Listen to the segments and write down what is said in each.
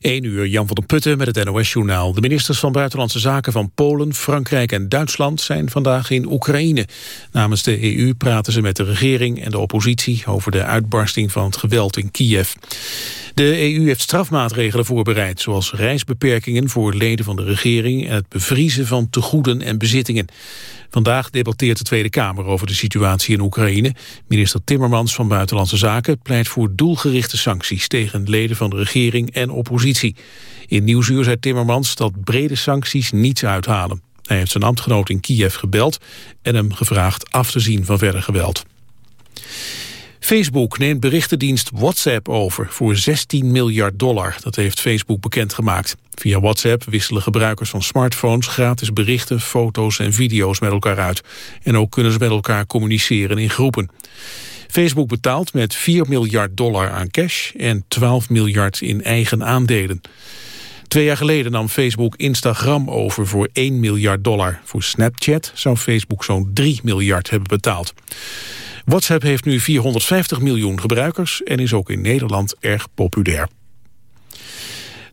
1 uur, Jan van der Putten met het NOS-journaal. De ministers van Buitenlandse Zaken van Polen, Frankrijk en Duitsland zijn vandaag in Oekraïne. Namens de EU praten ze met de regering en de oppositie over de uitbarsting van het geweld in Kiev. De EU heeft strafmaatregelen voorbereid, zoals reisbeperkingen voor leden van de regering en het bevriezen van tegoeden en bezittingen. Vandaag debatteert de Tweede Kamer over de situatie in Oekraïne. Minister Timmermans van Buitenlandse Zaken pleit voor doelgerichte sancties tegen leden van de regering en oppositie. In Nieuwsuur zei Timmermans dat brede sancties niets uithalen. Hij heeft zijn ambtgenoot in Kiev gebeld en hem gevraagd af te zien van verder geweld. Facebook neemt berichtendienst WhatsApp over voor 16 miljard dollar. Dat heeft Facebook bekendgemaakt. Via WhatsApp wisselen gebruikers van smartphones gratis berichten, foto's en video's met elkaar uit. En ook kunnen ze met elkaar communiceren in groepen. Facebook betaalt met 4 miljard dollar aan cash en 12 miljard in eigen aandelen. Twee jaar geleden nam Facebook Instagram over voor 1 miljard dollar. Voor Snapchat zou Facebook zo'n 3 miljard hebben betaald. WhatsApp heeft nu 450 miljoen gebruikers en is ook in Nederland erg populair.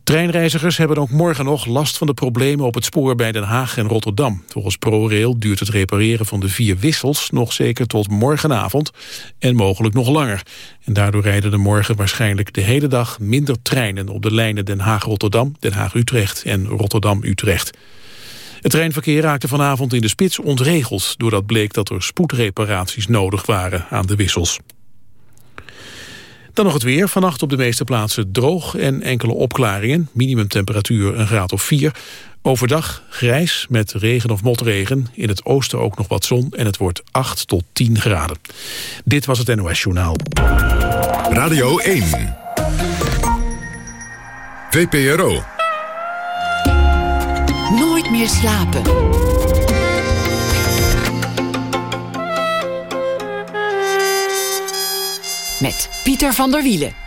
Treinreizigers hebben ook morgen nog last van de problemen op het spoor bij Den Haag en Rotterdam. Volgens ProRail duurt het repareren van de vier wissels nog zeker tot morgenavond en mogelijk nog langer. En daardoor rijden er morgen waarschijnlijk de hele dag minder treinen op de lijnen Den Haag-Rotterdam, Den Haag-Utrecht en Rotterdam-Utrecht. Het treinverkeer raakte vanavond in de spits ontregeld... doordat bleek dat er spoedreparaties nodig waren aan de wissels. Dan nog het weer. Vannacht op de meeste plaatsen droog en enkele opklaringen. Minimumtemperatuur een graad of 4. Overdag grijs met regen of motregen. In het oosten ook nog wat zon en het wordt 8 tot 10 graden. Dit was het NOS Journaal. Radio 1. VPRO. Meer slapen. Met Pieter van der Wielen.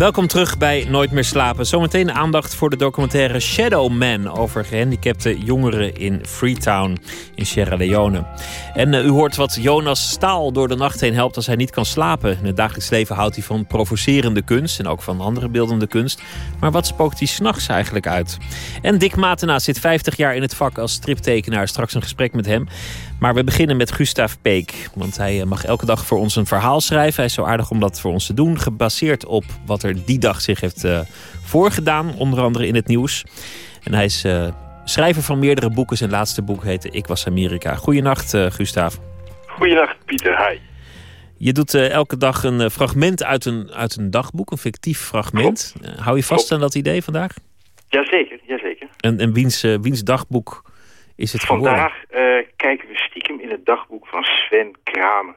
Welkom terug bij Nooit meer slapen. Zometeen aandacht voor de documentaire Shadow Man over gehandicapte jongeren in Freetown in Sierra Leone. En uh, u hoort wat Jonas Staal door de nacht heen helpt als hij niet kan slapen. In het dagelijks leven houdt hij van provocerende kunst en ook van andere beeldende kunst. Maar wat spookt hij s'nachts eigenlijk uit? En Dick Matena zit 50 jaar in het vak als striptekenaar. Straks een gesprek met hem. Maar we beginnen met Gustav Peek. Want hij mag elke dag voor ons een verhaal schrijven. Hij is zo aardig om dat voor ons te doen. Gebaseerd op wat er die dag zich heeft uh, voorgedaan. Onder andere in het nieuws. En hij is uh, schrijver van meerdere boeken. Zijn laatste boek heette Ik was Amerika. Goedenacht, uh, Gustav. Goedenacht, Pieter. Hi. Je doet elke dag een fragment uit een, uit een dagboek. Een fictief fragment. hou je vast aan dat idee vandaag? Jazeker, jazeker. En, en wiens, wiens dagboek is het Vandaag kijken we stiekem in het dagboek van Sven Kramer.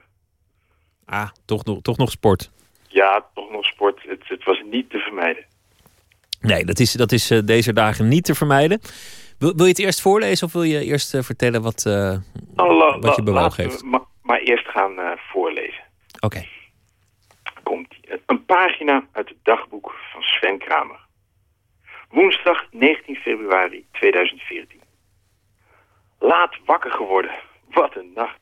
Ah, toch nog, toch nog sport. Ja, toch nog sport. Het, het was niet te vermijden. Nee, dat is, dat is uh, deze dagen niet te vermijden. Wil, wil je het eerst voorlezen of wil je eerst uh, vertellen wat, uh, wat je bewogen heeft? Maar, maar eerst gaan voorlezen. Oké. Okay. Komt. Een pagina uit het dagboek van Sven Kramer. Woensdag 19 februari 2014. Laat wakker geworden. Wat een nacht.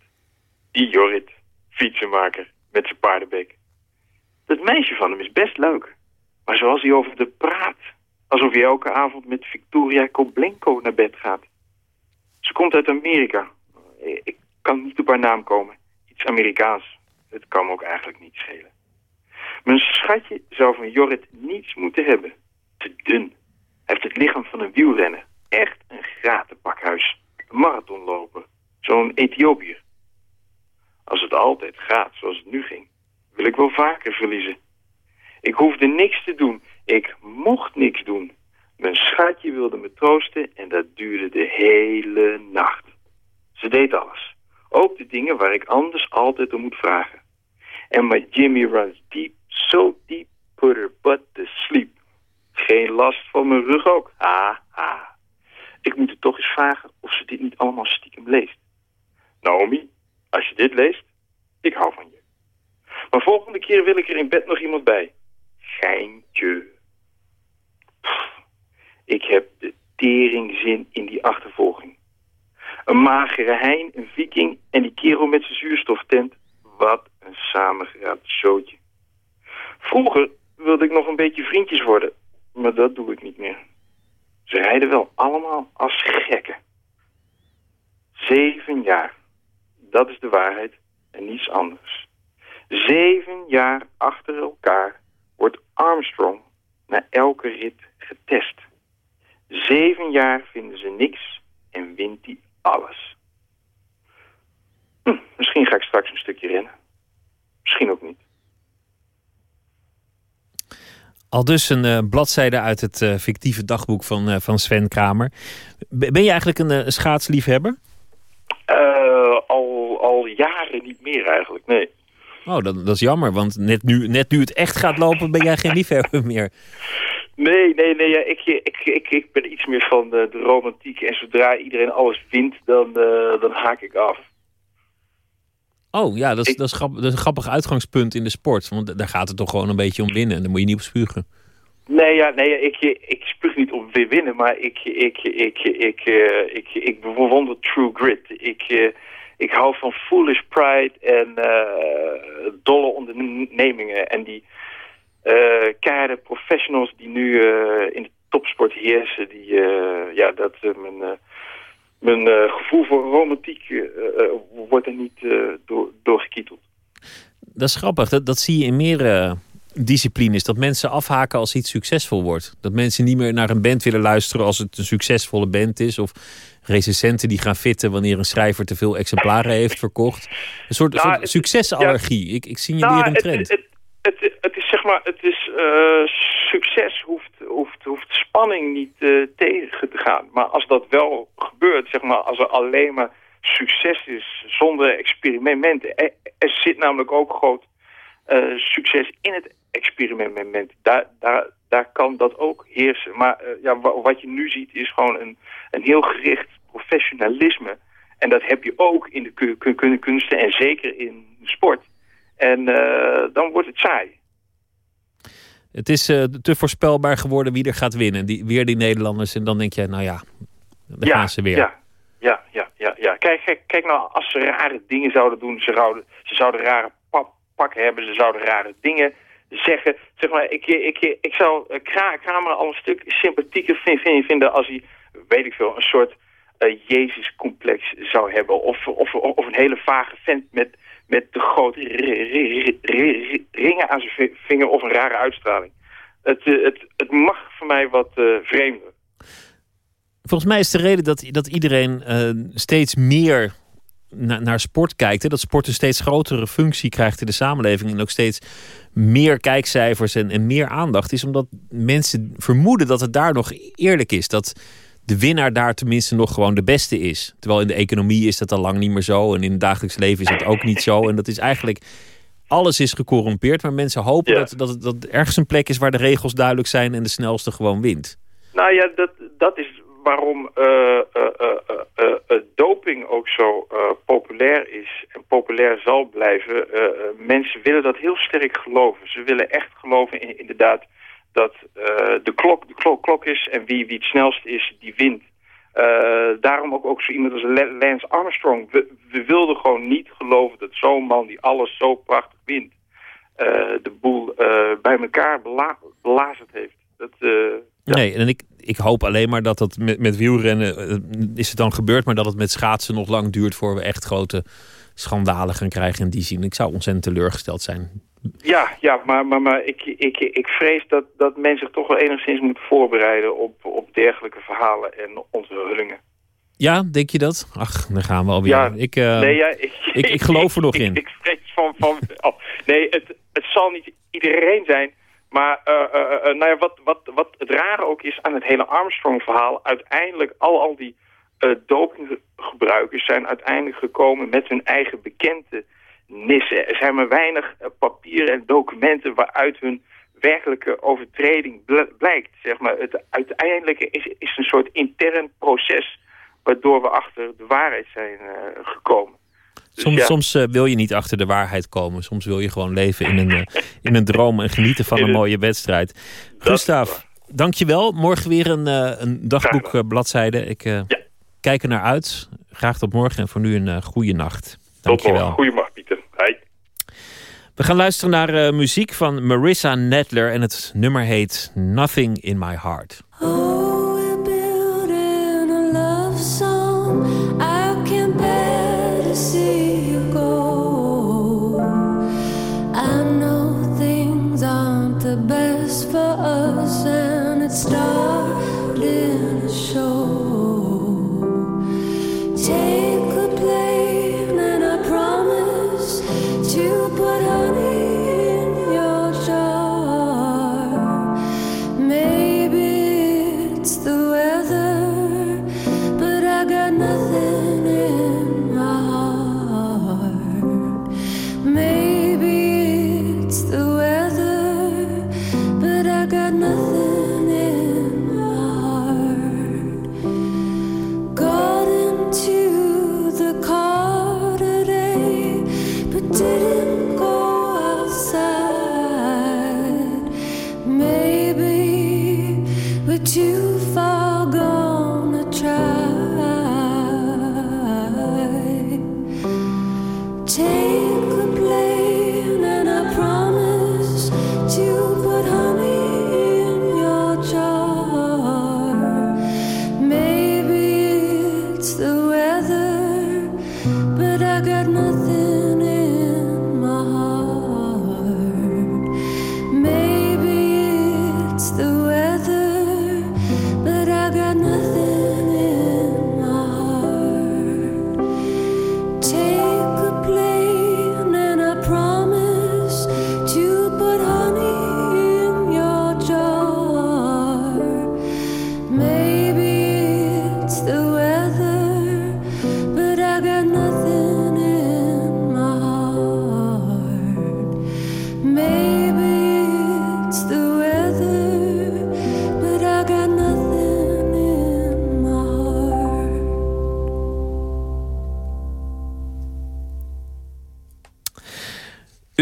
Die Jorrit, fietsenmaker, met zijn paardenbek. Dat meisje van hem is best leuk. Maar zoals hij over de praat. Alsof hij elke avond met Victoria Koblenko naar bed gaat. Ze komt uit Amerika. Ik kan niet op haar naam komen. Iets Amerikaans. Het kan me ook eigenlijk niet schelen. Mijn schatje zou van Jorrit niets moeten hebben. Te dun. Hij heeft het lichaam van een wielrenner. Echt een gratenpakhuis. Een marathonloper. Zo'n Ethiopiër. Als het altijd gaat zoals het nu ging, wil ik wel vaker verliezen. Ik hoefde niks te doen. Ik mocht niks doen. Mijn schatje wilde me troosten en dat duurde de hele nacht. Ze deed alles. Ook de dingen waar ik anders altijd om moet vragen. En my Jimmy runs deep, so deep, put her butt to sleep. Geen last van mijn rug ook. Ha, ha. Ik moet het toch eens vragen of ze dit niet allemaal stiekem leest. Naomi, als je dit leest, ik hou van je. Maar volgende keer wil ik er in bed nog iemand bij. Geintje. Ik heb de teringzin in die achtervolging. Een magere hein, een viking en die kerel met zijn zuurstoftent. Wat een samengeraapt zootje. Vroeger wilde ik nog een beetje vriendjes worden. maar dat doe ik niet meer. Ze rijden wel allemaal als gekken. Zeven jaar. Dat is de waarheid en niets anders. Zeven jaar achter elkaar wordt Armstrong na elke rit getest. Zeven jaar vinden ze niks en wint hij alles. Hm, misschien ga ik straks een stukje rennen. Misschien ook niet. Al dus een uh, bladzijde uit het uh, fictieve dagboek van, uh, van Sven Kramer. Ben je eigenlijk een schaatsliefhebber? al, al jaren niet meer eigenlijk, nee. Oh, dat, dat is jammer, want net nu, net nu het echt gaat lopen ben jij geen liefhebber meer. Nee, nee, nee. Ja, ik, ik, ik, ik ben iets meer van de, de romantiek. En zodra iedereen alles wint, dan, dan haak ik af. Oh ja, dat is, dat, is grappig, dat is een grappig uitgangspunt in de sport. Want daar gaat het toch gewoon een beetje om winnen. En daar moet je niet op spugen. Nee, ja, nee ik, ik spuug niet op weer winnen. Maar ik, ik, ik, ik, uh, ik, ik bewonder true grit. Ik, uh, ik hou van foolish pride en uh, dolle ondernemingen. En die keiharde professionals die nu in de topsport heersen. Die, ja, dat mijn mijn uh, gevoel voor romantiek uh, wordt er niet door, doorgekieteld. Dat is grappig. Dat, dat zie je in meer disciplines. Dat mensen afhaken als iets succesvol wordt. Dat mensen niet meer naar een band willen luisteren als het een succesvolle band is. Of recensenten die gaan fitten wanneer een schrijver te veel exemplaren heeft verkocht. Een soort, nou, soort succesallergie. ik, ik zie nou, een trend. Het, het, het, is zeg maar, het is uh, succes hoeft, hoeft, hoeft spanning niet uh, tegen te gaan. Maar als dat wel gebeurt, zeg maar, als er alleen maar succes is zonder experimenten. Er, zit namelijk ook groot uh, succes in het experiment. Daar, daar, daar kan dat ook heersen. Maar ja, wat je nu ziet is gewoon een, een heel gericht professionalisme. En dat heb je ook in de kunsten en zeker in sport. En uh, dan wordt het saai. Het is uh, te voorspelbaar geworden wie er gaat winnen. Die, weer die Nederlanders. En dan denk je, nou ja, dan ja, gaan ze weer. Ja, ja, ja, ja. ja. Kijk, kijk, kijk nou, als ze rare dingen zouden doen. Ze zouden, ze zouden rare pakken hebben. Ze zouden rare dingen zeggen. Zeg maar, ik, ik, ik zou Kramer al een stuk sympathieker vinden als hij, weet ik veel, een soort uh, Jezus-complex zou hebben. Of, of, of een hele vage vent met met de grote ringen aan zijn vinger of een rare uitstraling. Het, eh, het, het mag voor mij wat uh. Volgens mij is de reden dat, dat iedereen uh, steeds meer naar sport kijkt. Hè? Dat sport een steeds grotere functie krijgt in de samenleving. En ook steeds meer kijkcijfers en, en meer aandacht. Is omdat mensen vermoeden dat het daar nog eerlijk is. Dat de winnaar daar tenminste nog gewoon de beste is. Terwijl in de economie is dat al lang niet meer zo. En in het dagelijks leven is dat ook niet zo. En dat is eigenlijk. Alles is gecorrumpeerd, maar mensen hopen dat, dat, dat ergens een plek is waar de regels duidelijk zijn en de snelste gewoon wint. Nou ja, dat, dat is waarom uh, uh, doping ook zo populair is en populair zal blijven. mensen willen dat heel sterk geloven. Ze willen echt geloven in, inderdaad dat uh, de, klok, de klok, klok is en wie, wie het snelst is, die wint. Uh, daarom ook, ook zo iemand als Lance Armstrong. We, we wilden gewoon niet geloven dat zo'n man die alles zo prachtig wint... Uh, de boel bij elkaar bela belazerd heeft. Dat. Nee, en ik, ik hoop alleen maar dat dat met, met wielrennen is het dan gebeurd... maar dat het met schaatsen nog lang duurt voor we echt grote schandalen gaan krijgen in die zin. Ik zou ontzettend teleurgesteld zijn. Ja, ja maar, maar, maar ik, ik, ik vrees dat, dat men zich toch wel enigszins moet voorbereiden op, op dergelijke verhalen en onthullingen. Ja, denk je dat? Ach, dan gaan we alweer. Ja, ik, uh, nee, ja, ik, ik, ik, geloof er nog in. Ik, vrees van... van oh, nee, het, het zal niet iedereen zijn. Maar uh, uh, nou ja, wat, wat, wat het rare ook is aan het hele Armstrong-verhaal... uiteindelijk al, al die dopinggebruikers zijn uiteindelijk gekomen met hun eigen bekende nissen. Er zijn maar weinig uh, papieren en documenten waaruit hun werkelijke overtreding blijkt. Zeg maar. Het uiteindelijke is, is een soort intern proces waardoor we achter de waarheid zijn uh, gekomen. Dus soms, soms uh, wil je niet achter de waarheid komen. Soms wil je gewoon leven in een, in een droom en genieten van een mooie wedstrijd. Gustav, dankjewel. Morgen weer een, een dagboekbladzijde. Ik ja. kijk er naar uit. Graag tot morgen en voor nu een goede nacht. Dankjewel. Tot morgen. Goedemorgen. We gaan luisteren naar uh, muziek van Marissa Nedler en het nummer heet Nothing in My Heart. Oh,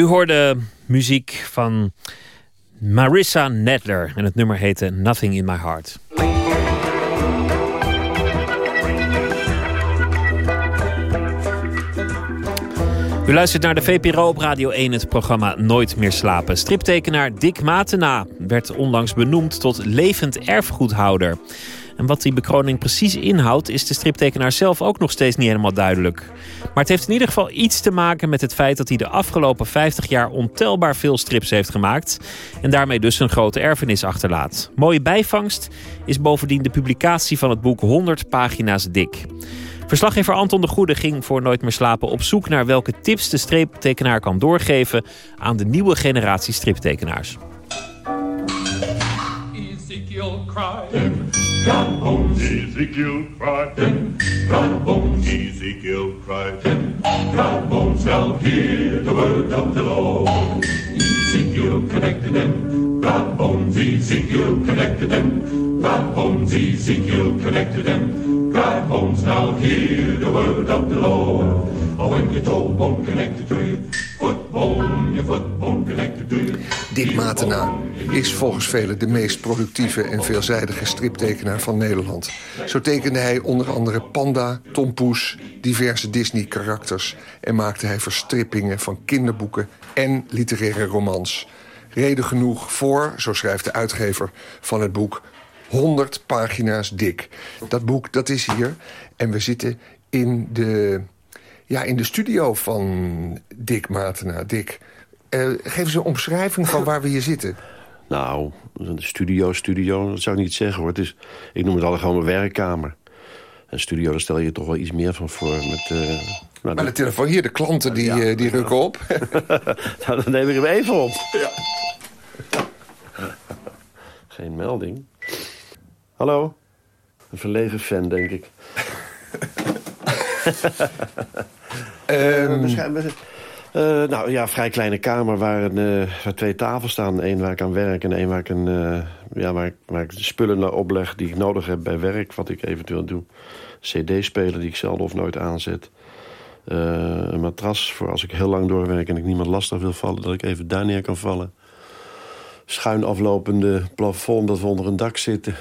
hoorde muziek van Marissa Nedler en het nummer heette Nothing in My Heart. U luistert naar de VPRO op Radio 1, het programma Nooit meer slapen. Striptekenaar Dick Matena werd onlangs benoemd tot levend erfgoedhouder. En wat die bekroning precies inhoudt, is de striptekenaar zelf ook nog steeds niet helemaal duidelijk. Maar het heeft in ieder geval iets te maken met het feit dat hij de afgelopen 50 jaar ontelbaar veel strips heeft gemaakt. En daarmee dus een grote erfenis achterlaat. Mooie bijvangst is bovendien de publicatie van het boek 100 pagina's dik. Verslaggever Anton de Goede ging voor Nooit meer slapen op zoek naar welke tips de striptekenaar kan doorgeven aan de nieuwe generatie striptekenaars. Ezekiel cried, God bones. Ezekiel cried, God bones. Ezekiel cried, God bones. Now hear the word of the Lord. Ezekiel connected them, God bones. Ezekiel connected them, God bones. Ezekiel connected them, God bones. Now hear the word of the Lord. Oh, when your toe bone connected to your your Dick Matena is volgens velen de meest productieve en veelzijdige striptekenaar van Nederland. Zo tekende hij onder andere Panda, Tom Poes, diverse Disney-karakters... en maakte hij verstrippingen van kinderboeken en literaire romans. Reden genoeg voor, zo schrijft de uitgever van het boek... 100 pagina's dik. Dat boek, dat is hier. En we zitten in de, ja, in de studio van Dick Matena. Dick, eh, geef eens een omschrijving van waar we hier zitten. Nou, een studio, studio, dat zou ik niet zeggen hoor. Het is, ik noem het altijd gewoon mijn werkkamer. Een studio, daar stel je toch wel iets meer van voor. Met, eh, nou, Maar de telefoon hier, de klanten die, eh, die rukken op. nou, dan neem ik hem even op. Geen melding. Hallo? Een verlegen fan, denk ik. Waarschijnlijk- eh, nou ja, vrij kleine kamer waar, een, eh, waar twee tafels staan. Eén waar ik aan werk en één waar ik, een, ja, waar, ik, waar ik de spullen naar opleg die ik nodig heb bij werk. Wat ik eventueel doe. CD-speler die ik zelden of nooit aanzet. Een matras voor als ik heel lang doorwerk en ik niemand lastig wil vallen... dat ik even daar neer kan vallen. Schuin aflopende plafond dat we onder een dak zitten.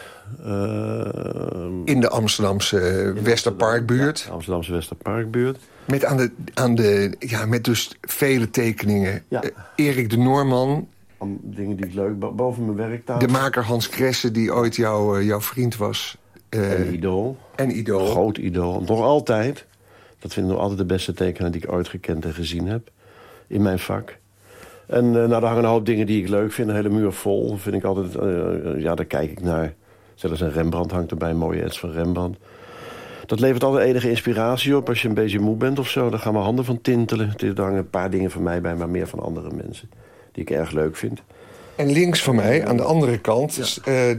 Eh, In de Amsterdamse Westerparkbuurt. ja, Amsterdamse Westerparkbuurt. Met, aan de, aan de, ja, met dus vele tekeningen. Ja. Eh, Erik de Noorman, Dingen die ik leuk... bo- Boven mijn werktafel. de maker Hans Kresse... die ooit jouw eh, jouw vriend was. eh, En idool. en idool. Groot idool. Nog altijd. Dat vind ik nog altijd de beste tekenaar die ik ooit gekend en gezien heb. In mijn vak. En eh, nou, er hangen een hoop dingen die ik leuk vind. Een hele muur vol. Vind ik altijd, ja, daar kijk ik naar. Zelfs een Rembrandt hangt erbij. Een mooie ets van Rembrandt. Dat levert altijd enige inspiratie op. Als je een beetje moe bent of zo, dan gaan mijn handen van tintelen. Er hangen een paar dingen van mij bij, maar meer van andere mensen. Die ik erg leuk vind. En links van mij, aan de andere kant, is, eh,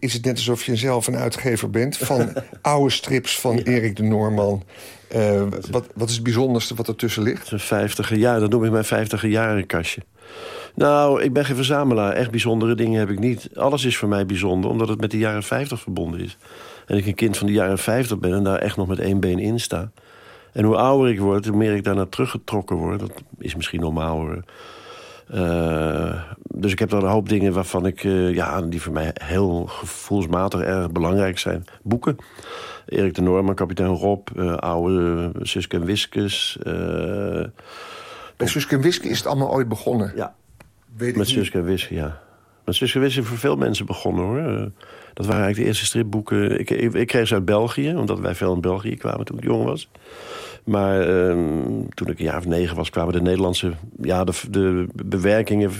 is het net alsof je zelf een uitgever bent... van oude strips van Erik de Noorman. Eh, wat, wat is het bijzonderste wat ertussen ligt? Zijn vijftiger jaar, dat noem ik mijn vijftiger jaren kastje. Nou, ik ben geen verzamelaar. Echt bijzondere dingen heb ik niet. Alles is voor mij bijzonder, omdat het met de jaren 50 verbonden is. En ik een kind van de jaren 50 ben en daar echt nog met één been in sta. En hoe ouder ik word, hoe meer ik daarnaar teruggetrokken word. Dat is misschien normaal hoor. Eh, dus ik heb dan een hoop dingen waarvan ik, eh, ja, die voor mij heel gevoelsmatig erg belangrijk zijn. Boeken. Erik de Noorman, kapitein Rob, eh, oude uh, Suske en Wiskus. eh, Bij Suske en Wiske is het allemaal ooit begonnen. ja, Weet met. Suske en Wiske, ja. Met Suske en Wiske is voor veel mensen begonnen, hoor. Eh, Dat waren eigenlijk de eerste stripboeken. Ik, ik, ik kreeg ze uit België, omdat wij veel in België kwamen toen ik jong was. Maar ehm, toen ik een jaar of negen was, kwamen de Nederlandse... Ja, de, de bewerkingen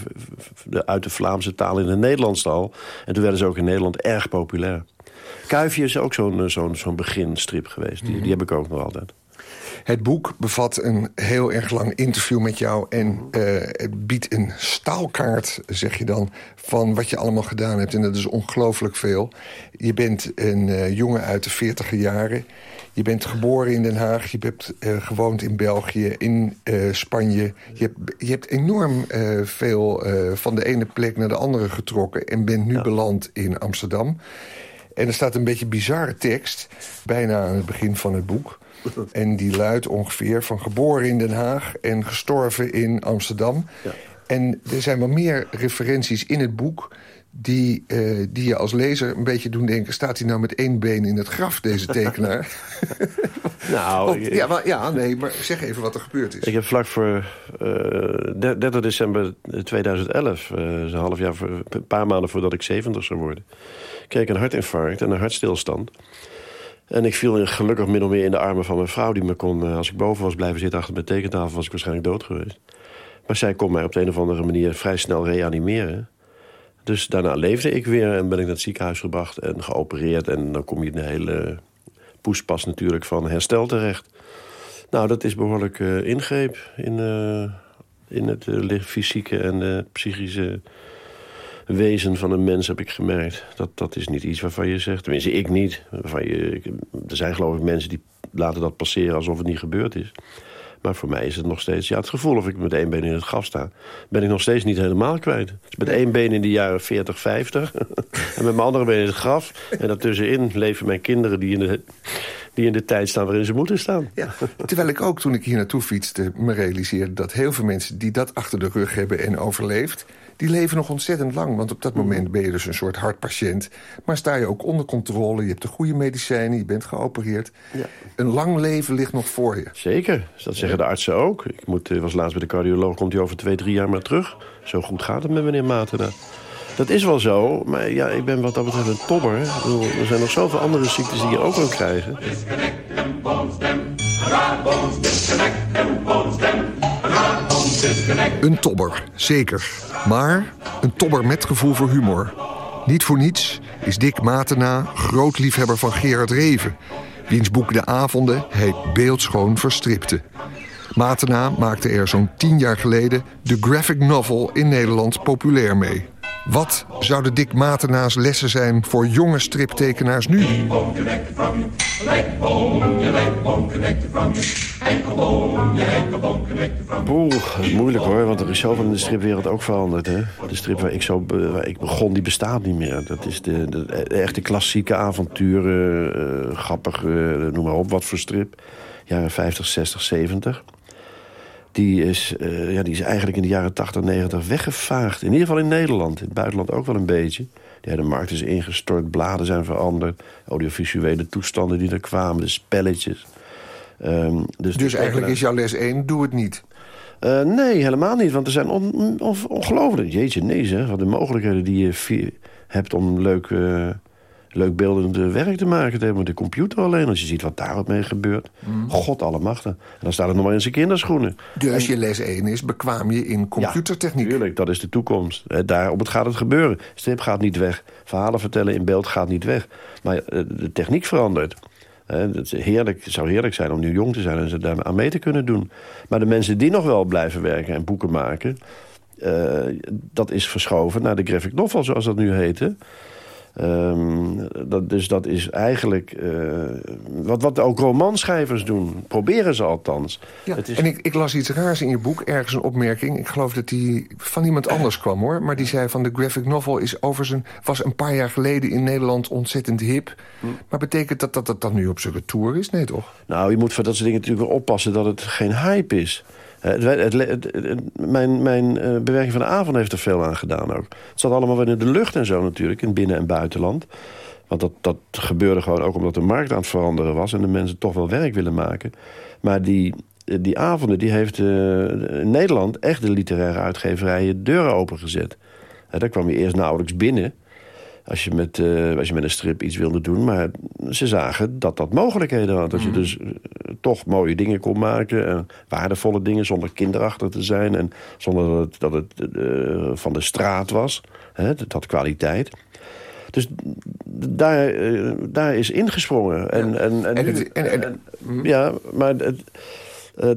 de, uit de Vlaamse taal in de Nederlandse taal. En toen werden ze ook in Nederland erg populair. Kuifje is ook zo'n eh, zo'n zo'n beginstrip geweest. Die, die heb ik ook nog altijd. Het boek bevat een heel erg lang interview met jou... en eh, het biedt een staalkaart, zeg je dan, van wat je allemaal gedaan hebt. En dat is ongelooflijk veel. Je bent een eh, jongen uit de veertiger jaren. Je bent geboren in Den Haag. Je hebt eh, gewoond in België, in Spanje. Je hebt, je hebt enorm veel van de ene plek naar de andere getrokken... en bent nu beland in Amsterdam. En er staat een beetje bizarre tekst, bijna aan het begin van het boek... En die luidt ongeveer van geboren in Den Haag en gestorven in Amsterdam. En er zijn wel meer referenties in het boek... Die, eh, die je als lezer een beetje doen denken... staat hij nou met één been in het graf, deze tekenaar? Nou, Want- ja, maar, ja, nee, maar zeg even wat er gebeurd is. Ik heb vlak voor eh 30 december 2011, eh, een half jaar, voor, een paar maanden voordat ik 70 zou worden, kreeg ik een hartinfarct en een hartstilstand. En ik viel gelukkig min of meer in de armen van mijn vrouw... die me kon, eh, als ik boven was blijven zitten achter mijn tekentafel... was ik waarschijnlijk dood geweest. Maar zij kon mij op de een of andere manier vrij snel reanimeren. Dus daarna leefde ik weer en ben ik naar het ziekenhuis gebracht... en geopereerd. En dan kom je in de hele poespas natuurlijk van herstel terecht. Nou, dat is behoorlijk eh, ingreep in, eh, in het licht- fysieke en psychische wezen van een mens, heb ik gemerkt. Dat, dat is niet iets waarvan je zegt, tenminste ik niet. Waarvan je, er zijn geloof ik mensen die laten dat passeren alsof het niet gebeurd is. Maar voor mij is het nog steeds, ja, het gevoel of ik met één been in het graf sta, ben ik nog steeds niet helemaal kwijt. Dus met één been in de jaren 40, 50 en met mijn andere been in het graf. En daartussenin leven mijn kinderen die in de, die in de tijd staan waarin ze moeten staan. Ja, terwijl ik ook toen ik hier naartoe fietste me realiseerde... dat heel veel mensen die dat achter de rug hebben en overleefd... die leven nog ontzettend lang. Want op dat moment ben je dus een soort hartpatiënt. Maar sta je ook onder controle, je hebt de goede medicijnen... je bent geopereerd. Ja. Een lang leven ligt nog voor je. Zeker, dat zeggen de artsen ook. Ik moet, eh, was laatst bij de cardioloog, komt hij over twee, drie jaar maar terug. Zo goed gaat het met meneer Matena. Dat is wel zo, maar ja, ik ben wat dat betreft een tobber. Er zijn nog zoveel andere ziektes die je ook kan krijgen. Een tobber, zeker. Maar een tobber met gevoel voor humor. Niet voor niets is Dick Matena groot liefhebber van Gerard Reven... wiens boek De Avonden hij beeldschoon verstripte. Matena maakte er zo'n tien jaar geleden de graphic novel in Nederland populair mee. Wat zouden Dick Matena's lessen zijn voor jonge striptekenaars nu? Dat is moeilijk hoor, want er is zoveel in de stripwereld ook veranderd. Hè? De strip waar ik, zo, waar ik begon, die bestaat niet meer. Dat is de, de, de echte klassieke avonturen, eh, grappig, eh, noem maar op, wat voor strip. Jaren 50, 60, 70. Die is, eh, ja, die is eigenlijk in de jaren 80, 90 weggevaagd. In ieder geval in Nederland. In het buitenland ook wel een beetje. De hele markt is ingestort, bladen zijn veranderd. Audiovisuele toestanden die er kwamen, de spelletjes. Ehm, dus Dus eigenlijk is jouw les 1, doe het niet. Eh, nee, helemaal niet. Want er zijn on, on- ongelooflijk... Jeetje, nee zeg. Wat de mogelijkheden die je hebt om leuk, eh, leuk beeldend eh, werk te maken. te hebben met de computer alleen. Als je ziet wat daar wat mee gebeurt. God allemachtig. En dan staat het nog maar in zijn kinderschoenen. Dus je les 1 is, bekwaam je in computertechniek. Tuurlijk, dat is de toekomst. Eh, Daarop het gaat het gebeuren. Strip gaat niet weg. Verhalen vertellen in beeld gaat niet weg. Maar de techniek verandert. Het heerlijk, zou heerlijk zijn om nu jong te zijn en ze daar aan mee te kunnen doen. Maar de mensen die nog wel blijven werken en boeken maken... eh, dat is verschoven naar de graphic novel, zoals dat nu heette. Ehm, dat, dus dat is eigenlijk eh, wat, wat ook romanschrijvers doen. Proberen ze althans. Ja, Het is- En ik, ik las iets raars in je boek, ergens een opmerking. Ik geloof dat die van iemand anders kwam, hoor. Maar die zei van de graphic novel is over zijn, was een paar jaar geleden in Nederland ontzettend hip. Hm. Maar betekent dat dat dat dan nu op zijn retour is? Nee, toch? Nou, je moet voor dat soort dingen natuurlijk wel oppassen dat het geen hype is. Eh, Het, mijn mijn eh, bewerking van de avond heeft er veel aan gedaan ook. Het zat allemaal weer in de lucht en zo natuurlijk, in binnen- en buitenland. Want dat, dat gebeurde gewoon ook omdat de markt aan het veranderen was... en de mensen toch wel werk willen maken. Maar die, eh, die avonden, die heeft in Nederland echt de literaire uitgeverijen deuren opengezet. Daar kwam je eerst nauwelijks binnen als je, met, eh, als je met een strip iets wilde doen. Maar ze zagen dat dat mogelijkheden had. Dat je dus eh, toch mooie dingen kon maken. En waardevolle dingen zonder kinderachtig te zijn. En zonder dat het, dat het eh, van de straat was. Hè, dat had kwaliteit. Dus daar, daar is ingesprongen. En, en, en, het- en- en- en- ja, maar het,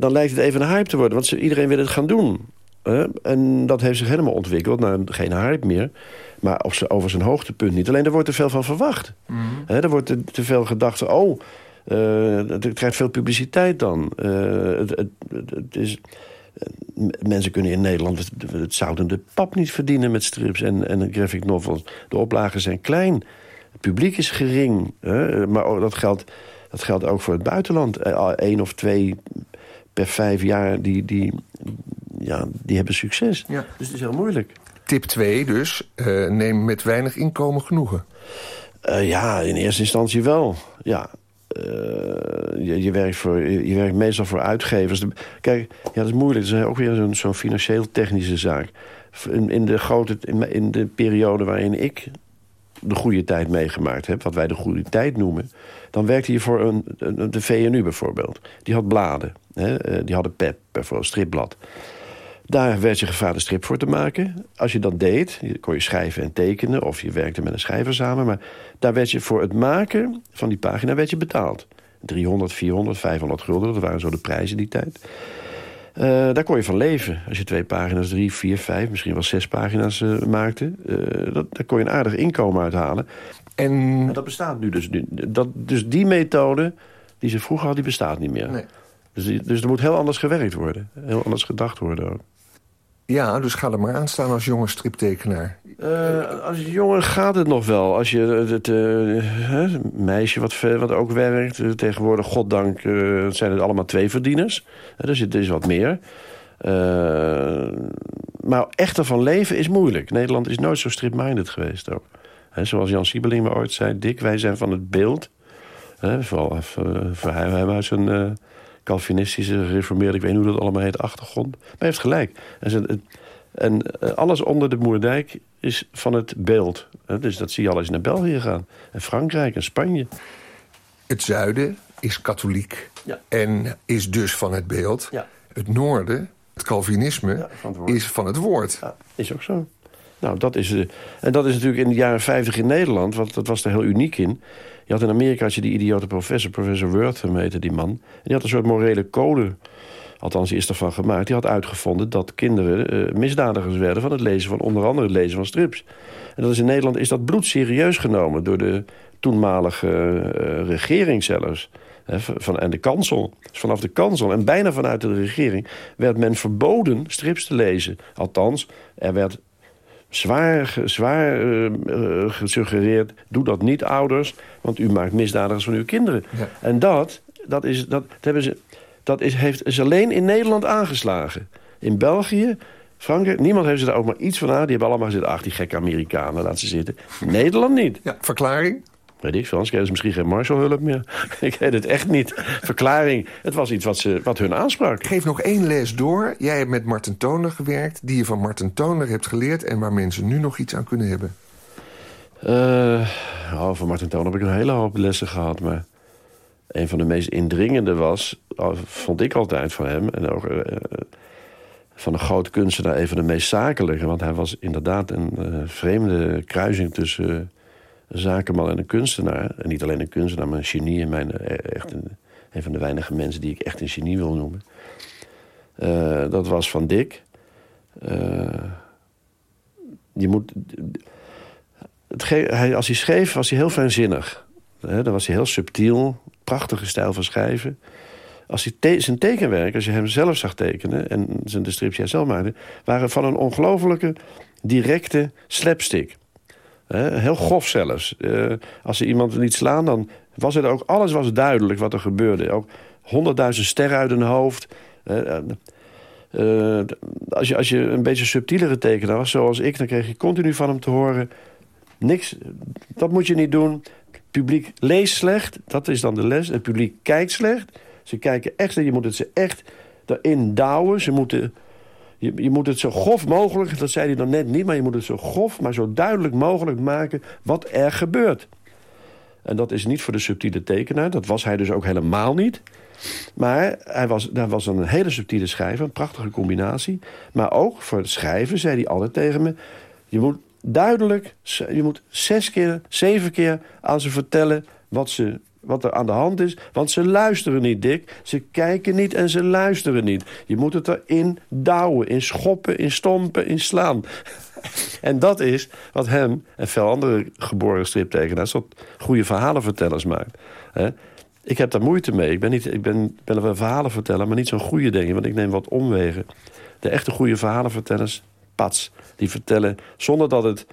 dan lijkt het even een hype te worden. Want iedereen wil het gaan doen. En dat heeft zich helemaal ontwikkeld naar geen hype meer. Maar op over zijn hoogtepunt niet. Alleen er wordt er veel van verwacht. Hè, er wordt te, te veel gedacht... oh, eh, het krijgt veel publiciteit dan. Eh, het, het, is... M- Mensen kunnen in Nederland het, het zout en de pap niet verdienen met strips en, en graphic novels. De oplagen zijn klein. Het publiek is gering. Hè? Maar ook dat, geldt, dat geldt ook voor het buitenland. Eén of twee per vijf jaar, die, die, ja, die hebben succes. Ja. Dus het is heel moeilijk. Tip 2 dus, eh, neem met weinig inkomen genoegen. Eh, ja, in eerste instantie wel. Ja. Eh, je, je, werkt voor, je, je werkt meestal voor uitgevers. Kijk, ja, dat is moeilijk. Dat is ook weer zo'n zo'n financieel-technische zaak. In, in, de grote, in, de periode waarin ik de goede tijd meegemaakt heb... wat wij de goede tijd noemen... dan werkte je voor een, een- de VNU bijvoorbeeld. Die had bladen. Hè? Die hadden PEP, bijvoorbeeld stripblad. Daar werd je gevraagd een strip voor te maken. Als je dat deed, kon je schrijven en tekenen... of je werkte met een schrijver samen. Maar daar werd je voor het maken van die pagina werd je betaald. 300, 400, 500 gulden, dat waren zo de prijzen die tijd. Eh, daar kon je van leven. Als je twee pagina's, drie, vier, vijf, misschien wel zes pagina's eh, maakte. eh, dat, daar kon je een aardig inkomen uithalen. En En dat bestaat nu dus. nu. Dat, dus die methode die ze vroeger hadden, die bestaat niet meer. Nee. Dus, die- dus er moet heel anders gewerkt worden. Heel anders gedacht worden ook. Ja, dus ga er maar aan staan als jonge striptekenaar. Eh, als jongen gaat het nog wel. Als je het eh, meisje wat, wat ook werkt... eh, tegenwoordig, goddank, eh, zijn het allemaal twee verdieners. Dus het is wat meer. Maar echt ervan leven is moeilijk. Nederland is nooit zo strip-minded geweest ook. Zoals Jan Siebeling me ooit zei... Dick, wij zijn van het beeld. Hè, vooral voor, hij, zijn eh, Calvinistische, gereformeerde... ik weet niet hoe dat allemaal heet, achtergrond. Maar hij heeft gelijk. En, eh, alles onder de Moerdijk is van het beeld. Dus dat zie je al je naar België gaat. En Frankrijk en Spanje. Het zuiden is katholiek Ja. en is dus van het beeld. Ja. Het noorden, het Calvinisme, Ja, van het is van het woord. Ja, is ook zo. Nou, dat is, eh, en dat is natuurlijk in de jaren 50 in Nederland, want dat was er heel uniek in. Je had in Amerika had je die idiote professor, professor Wortham heette die man. En die had een soort morele code, althans die is ervan gemaakt. Die had uitgevonden dat kinderen eh, misdadigers werden van het lezen van onder andere het lezen van strips. En dat is in Nederland is dat bloedserieus genomen door de toenmalige eh, regering zelfs. Van, en de kansel. Dus vanaf de kansel en bijna vanuit de regering werd men verboden strips te lezen. Althans, er werd zwaar, zwaar eh, eh, gesuggereerd... doe dat niet, ouders, want u maakt misdadigers van uw kinderen. Ja. En dat, dat, is, dat, dat hebben ze Dat is, heeft, is alleen in Nederland aangeslagen. In België, Frankrijk, niemand heeft ze daar ook maar iets van aan. Die hebben allemaal gezegd, ach, die gekke Amerikanen, laat ze zitten. Nederland niet. Ja, verklaring? Weet ik, Frans kregen ze misschien geen Marshallhulp meer. ik weet het echt niet. Verklaring, het was iets wat, ze, wat hun aansprak. Geef nog één les door. Jij hebt met Martin Toner gewerkt, die je van Martin Toner hebt geleerd... en waar mensen nu nog iets aan kunnen hebben. Uh, oh, van Martin Toner heb ik een hele hoop lessen gehad, maar... een van de meest indringende was, vond ik altijd van hem... en ook uh, van een grote kunstenaar een van de meest zakelijke... want hij was inderdaad een uh, vreemde kruising tussen zakenman en een kunstenaar. En niet alleen een kunstenaar, maar een genie. En mijn, echt een, een van de weinige mensen die ik echt een genie wil noemen. Uh, dat was Van Dick. Uh, je moet... Hij, als hij schreef, was hij heel fijnzinnig. He, dan was hij heel subtiel. Prachtige stijl van schrijven. Als hij zijn tekenwerk, als je hem zelf zag tekenen... en zijn de zelf maakte... waren van een ongelofelijke directe slapstick heel grof zelfs. Uh, als ze iemand liet slaan, dan was het ook... Alles was duidelijk wat er gebeurde. Ook honderdduizend sterren uit hun hoofd. Uh, als, je, als je een beetje subtielere tekenaar was, zoals ik... dan kreeg je continu van hem te horen... niks, dat moet je niet doen. Het publiek leest slecht, dat is dan de les. Het publiek kijkt slecht. Ze kijken echt, je moet het ze echt erin douwen. Ze moeten je, moet het zo grof mogelijk, dat zei hij dan net niet... maar je moet het zo grof, maar zo duidelijk mogelijk maken wat er gebeurt. En dat is niet voor de subtiele tekenaar. Dat was hij dus ook helemaal niet. Maar hij was, hij was een hele subtiele schrijver, een prachtige combinatie. Maar ook voor het schrijven zei hij altijd tegen me... je moet duidelijk, je moet zes keer, zeven keer aan ze vertellen... wat ze wat er aan de hand is. Want ze luisteren niet, Dick. Ze kijken niet en ze luisteren niet. Je moet het erin douwen, in schoppen, in stompen, in slaan. en dat is wat hem en veel andere geboren striptekenaars... tot goede verhalenvertellers maakt. Ik heb daar moeite mee. Ik ben, niet, ik ben, ben een verhalenverteller, maar niet zo'n goede, ik. Want ik neem wat omwegen. De echte goede verhalenvertellers, pats, die vertellen zonder dat het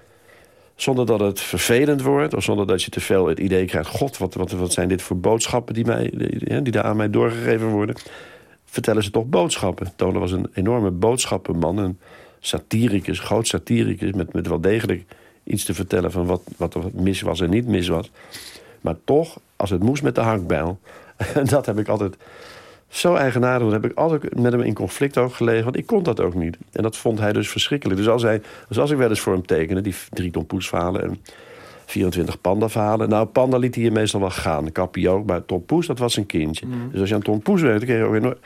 zonder dat het vervelend wordt... of zonder dat je te veel het idee krijgt... god, wat, wat, zijn dit voor boodschappen die, mij, die, die daar aan mij doorgegeven worden... vertellen ze toch boodschappen. Toner was een enorme boodschappenman, een satiricus, groot satiricus... met, met wel degelijk iets te vertellen van wat, wat er mis was en niet mis was. Maar toch, als het moest met de hankbijl... en dat heb ik altijd zo eigenaardig. Dat heb ik altijd met hem in conflict ook gelegen. Want ik kon dat ook niet. En dat vond hij dus verschrikkelijk. Dus als, hij, dus als ik wel eens voor hem tekende... die drie Tom Poes verhalen en 24 panda verhalen... nou, panda liet hij je meestal wel gaan. Kappie ook. Maar Tom Poes, dat was een kindje. Mm. Dus als je aan Tom Poes werkte, kreeg je ook weer...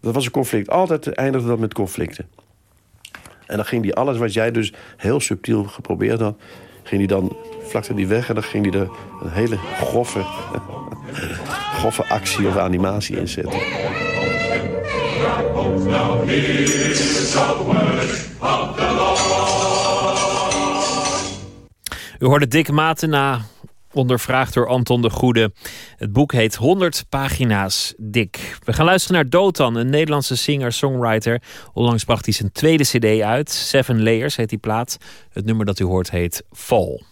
Dat was een conflict. Altijd eindigde dat met conflicten. En dan ging hij alles wat jij dus heel subtiel geprobeerd had... ging hij dan vlakte die weg en dan ging hij er een hele grove grove actie of animatie in zitten. U hoorde Dick Matena, ondervraagd door Anton de Goede. Het boek heet 100 pagina's dik. We gaan luisteren naar Dotan, een Nederlandse singer-songwriter. Onlangs bracht hij zijn tweede cd uit. Seven Layers heet die plaat. Het nummer dat u hoort heet Fall.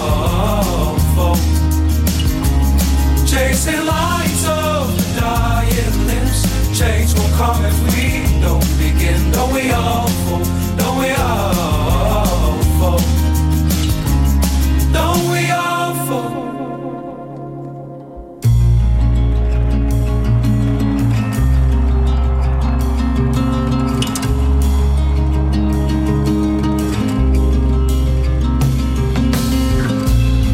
Chasing lights of dying limbs. Change will come if we don't begin. Don't we all fall? Don't we all fall? Don't we all fall?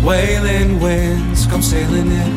Wailing winds come sailing in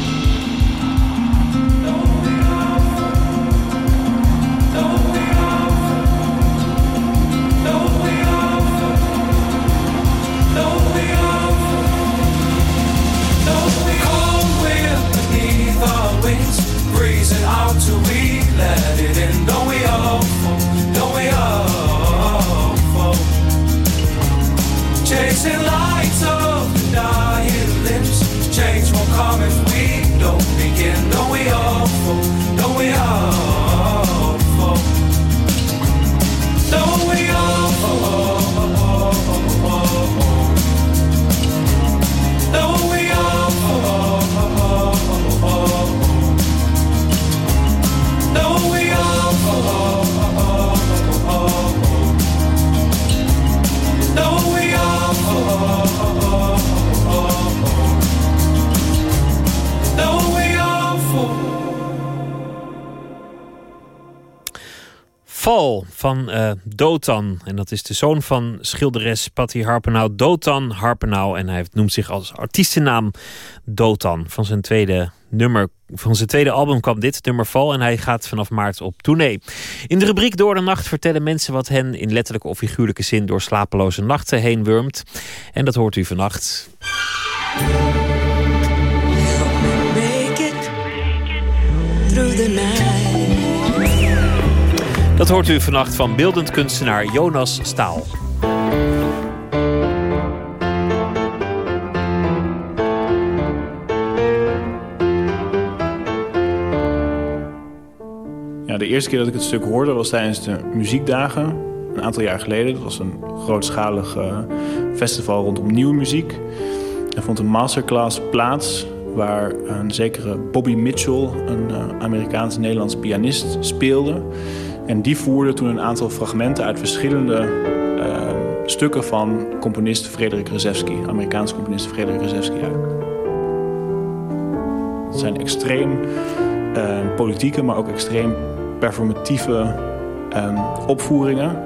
Van eh, Dotan. En dat is de zoon van schilderes Patty Harpenau. Dotan Harpenau. En hij noemt zich als artiestennaam Dotan. Van zijn tweede nummer. Van zijn tweede album kwam dit nummer Val. En hij gaat vanaf maart op tournee. In de rubriek Door de Nacht vertellen mensen wat hen in letterlijke of figuurlijke zin door slapeloze nachten heen wurmt. En dat hoort u vannacht. Through the night. Dat hoort u vannacht van beeldend kunstenaar Jonas Staal. Ja, de eerste keer dat ik het stuk hoorde was tijdens de muziekdagen. Een aantal jaar geleden. Dat was een grootschalig eh, festival rondom nieuwe muziek. Er vond een masterclass plaats waar een zekere Bobby Mitchell, een eh, Amerikaans-Nederlands pianist, speelde. En die voerde toen een aantal fragmenten uit verschillende eh, stukken van componist Frederik Rzewski, Amerikaanse componist Frederik Rzewski uit. Het zijn extreem eh, politieke, maar ook extreem performatieve ehm, opvoeringen.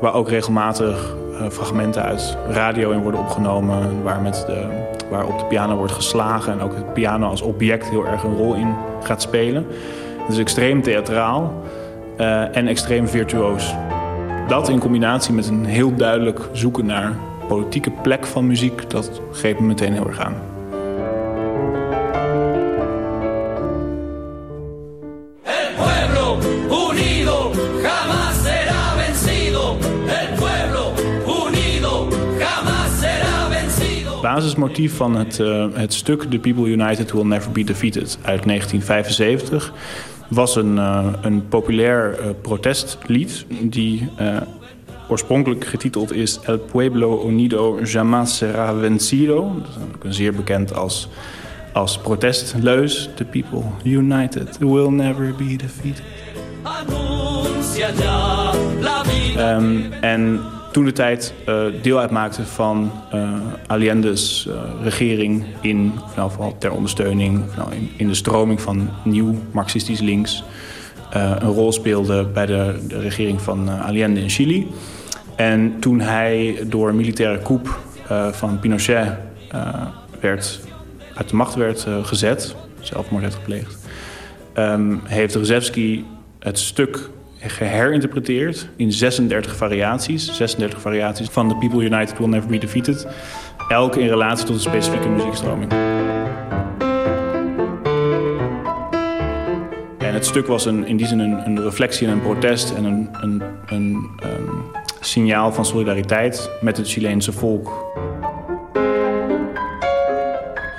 Waar ook regelmatig eh, fragmenten uit radio in worden opgenomen. Waar, met de, waar op de piano wordt geslagen. En ook het piano als object heel erg een rol in gaat spelen. Het is extreem theatraal eh, en extreem virtuoos. Dat in combinatie met een heel duidelijk zoeken naar politieke plek van muziek, dat greep me meteen heel erg aan. Basismotief van het, eh, het stuk The People United Will Never Be Defeated uit 1975 was een, eh, een populair eh, protestlied die eh, oorspronkelijk getiteld is El Pueblo Unido Jamás Será Vencido. Dat is ook zeer bekend als, als protestleus. The People United Will Never Be Defeated. Ehm, en toen de tijd eh, deel uitmaakte van eh, Allende's eh, regering in, of nou, vooral ter ondersteuning, of nou, in, de stroming van nieuw marxistisch links, een rol speelde bij de, regering van Allende in Chili. En toen hij door een militaire coup van Pinochet werd, uit de macht werd gezet, zelfmoord heeft gepleegd, ehm, heeft Rzewski het stuk geherinterpreteerd in 36 variaties. 36 variaties van The People United Will Never Be Defeated. Elk in relatie tot een specifieke muziekstroming. En het stuk was een, in die zin een, een reflectie en een protest en een, een, een ehm, signaal van solidariteit met het Chileense volk.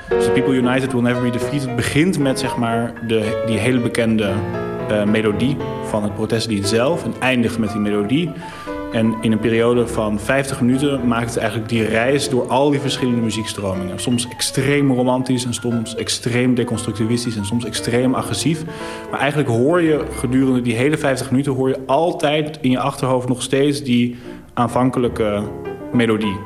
Dus The People United Will Never Be Defeated begint met zeg maar, de, die hele bekende eh, melodie van het protestlied zelf en eindigt met die melodie. En in een periode van 50 minuten maakt het eigenlijk die reis door al die verschillende muziekstromingen. Soms extreem romantisch en soms extreem deconstructivistisch en soms extreem agressief. Maar eigenlijk hoor je gedurende die hele 50 minuten hoor je altijd in je achterhoofd nog steeds die aanvankelijke melodie.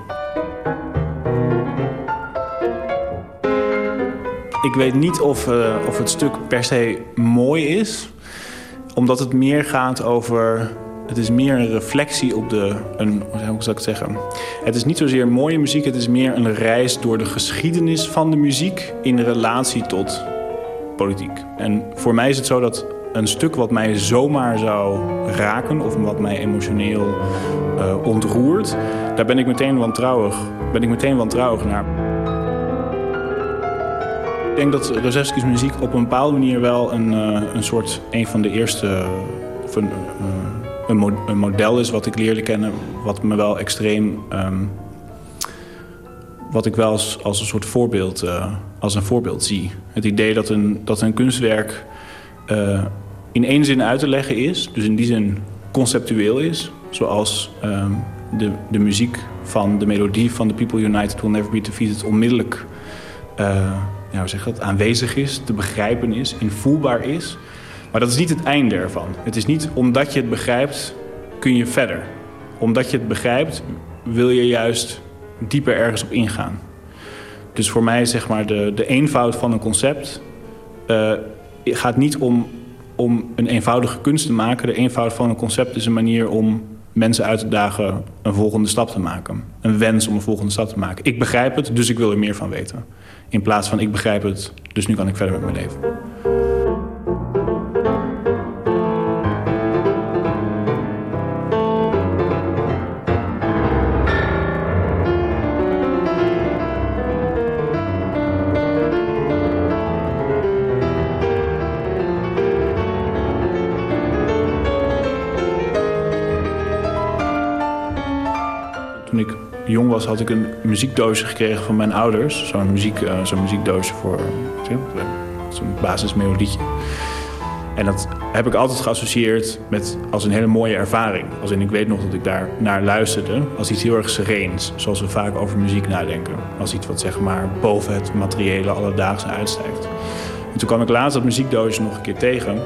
Ik weet niet of, eh, of het stuk per se mooi is, omdat het meer gaat over. Het is meer een reflectie op de. Een, hoe zou ik het zeggen? Het is niet zozeer mooie muziek, het is meer een reis door de geschiedenis van de muziek in relatie tot politiek. En voor mij is het zo dat een stuk wat mij zomaar zou raken of wat mij emotioneel eh, ontroert, daar ben ik meteen wantrouwig, ben ik meteen wantrouwig naar. Ik denk dat Rzewski's muziek op een bepaalde manier wel een, eh, een soort een van de eerste of een, eh, een, mo- een model is wat ik leerde kennen, wat me wel extreem, ehm, wat ik wel als, als een soort voorbeeld, eh, als een voorbeeld zie. Het idee dat een, dat een kunstwerk in één zin uit te leggen is, dus in die zin conceptueel is, zoals ehm, de, de muziek van de melodie van The People United Will Never Be Defeated onmiddellijk hoe zeg dat, aanwezig is, te begrijpen is, invoelbaar is. Maar dat is niet het einde ervan. Het is niet omdat je het begrijpt, kun je verder. Omdat je het begrijpt, wil je juist dieper ergens op ingaan. Dus voor mij zeg maar de, de eenvoud van een concept eh, gaat niet om, om een eenvoudige kunst te maken. De eenvoud van een concept is een manier om mensen uit te dagen een volgende stap te maken. Een wens om een volgende stap te maken. Ik begrijp het, dus ik wil er meer van weten. In plaats van ik begrijp het, dus nu kan ik verder met mijn leven. Was, had ik een muziekdoosje gekregen van mijn ouders. Zo'n muziek, eh, zo'n muziekdoosje voor eh, zo'n basismelodietje. En dat heb ik altijd geassocieerd met als een hele mooie ervaring. Als in, ik weet nog dat ik daar naar luisterde als iets heel erg sereens. Zoals we vaak over muziek nadenken. Als iets wat zeg maar boven het materiële alledaagse uitstijgt. En toen kwam ik laatst dat muziekdoosje nog een keer tegen.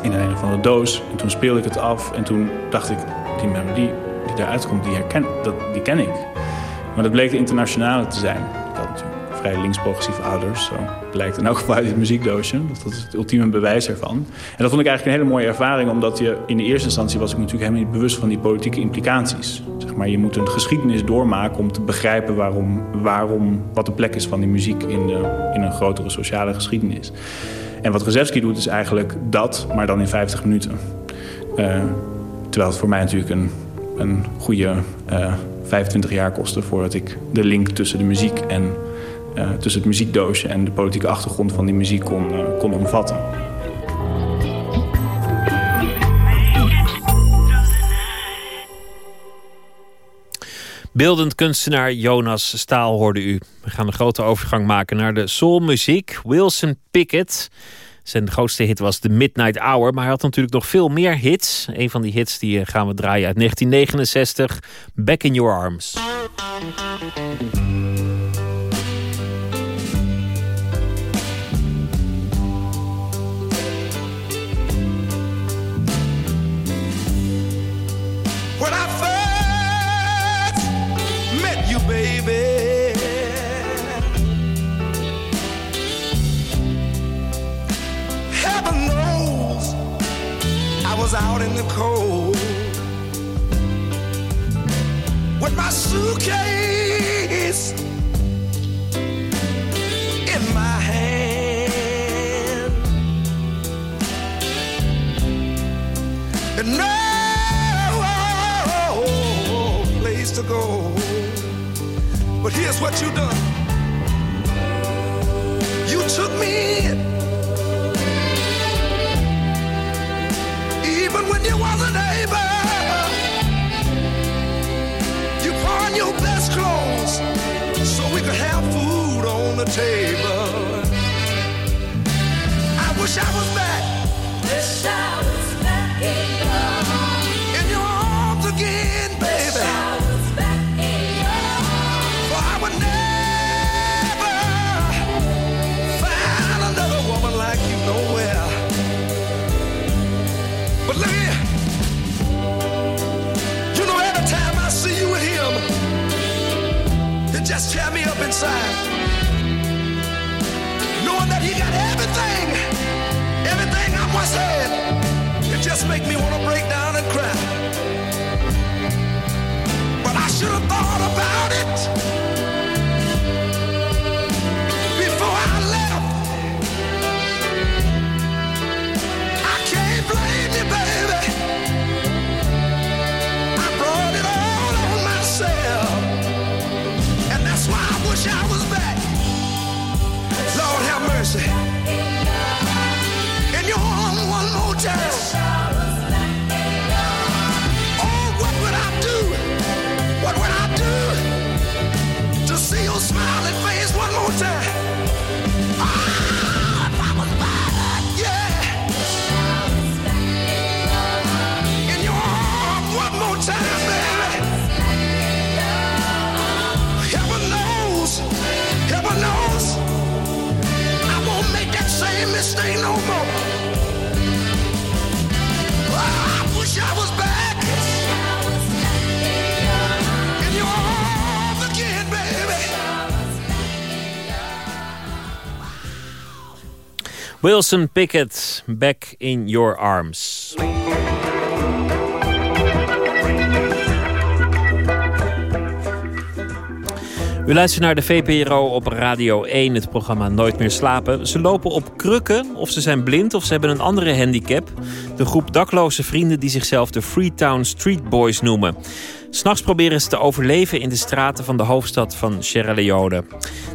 In een van de doos. En toen speelde ik het af. En toen dacht ik, die melodie die daaruit komt, die, herken, die ken ik. Maar dat bleek de internationale te zijn. Ik had natuurlijk vrij links-progressieve ouders. Zo blijkt in elk geval uit dit muziekdoosje. Dat, is het ultieme bewijs ervan. En dat vond ik eigenlijk een hele mooie ervaring. Omdat je in de eerste instantie was ik natuurlijk helemaal niet bewust van die politieke implicaties. Zeg maar, je moet een geschiedenis doormaken om te begrijpen waarom, waarom, wat de plek is van die muziek in, de, in een grotere sociale geschiedenis. En wat Rzewski doet is eigenlijk dat, maar dan in 50 minuten. Eh, terwijl het voor mij natuurlijk een, een goede eh, 25 jaar kostte voordat ik de link tussen de muziek en eh, tussen het muziekdoosje en de politieke achtergrond van die muziek kon, eh, kon omvatten. Beeldend kunstenaar Jonas Staal hoorde u. We gaan een grote overgang maken naar de soulmuziek. Wilson Pickett. Zijn grootste hit was The Midnight Hour, maar hij had natuurlijk nog veel meer hits. Een van die hits die eh, gaan we draaien uit 1969, Back in Your Arms. the cold. With my suitcase in my hand. And no place to go. But here's what you done. You took me in. You wasn't able. You pawn your best clothes so we could have food on the table. I wish I was back. Wish I was back in your arms. In your arms again, inside. Knowing that he got everything, everything I once had, it just make me want Wilson Pickett, Back in Your Arms. U luistert naar de VPRO op Radio 1, het programma Nooit meer slapen. Ze lopen op krukken, of ze zijn blind of ze hebben een andere handicap. De groep dakloze vrienden die zichzelf de Freetown Street Boys noemen. S'nachts proberen ze te overleven in de straten van de hoofdstad van Sierra Leone.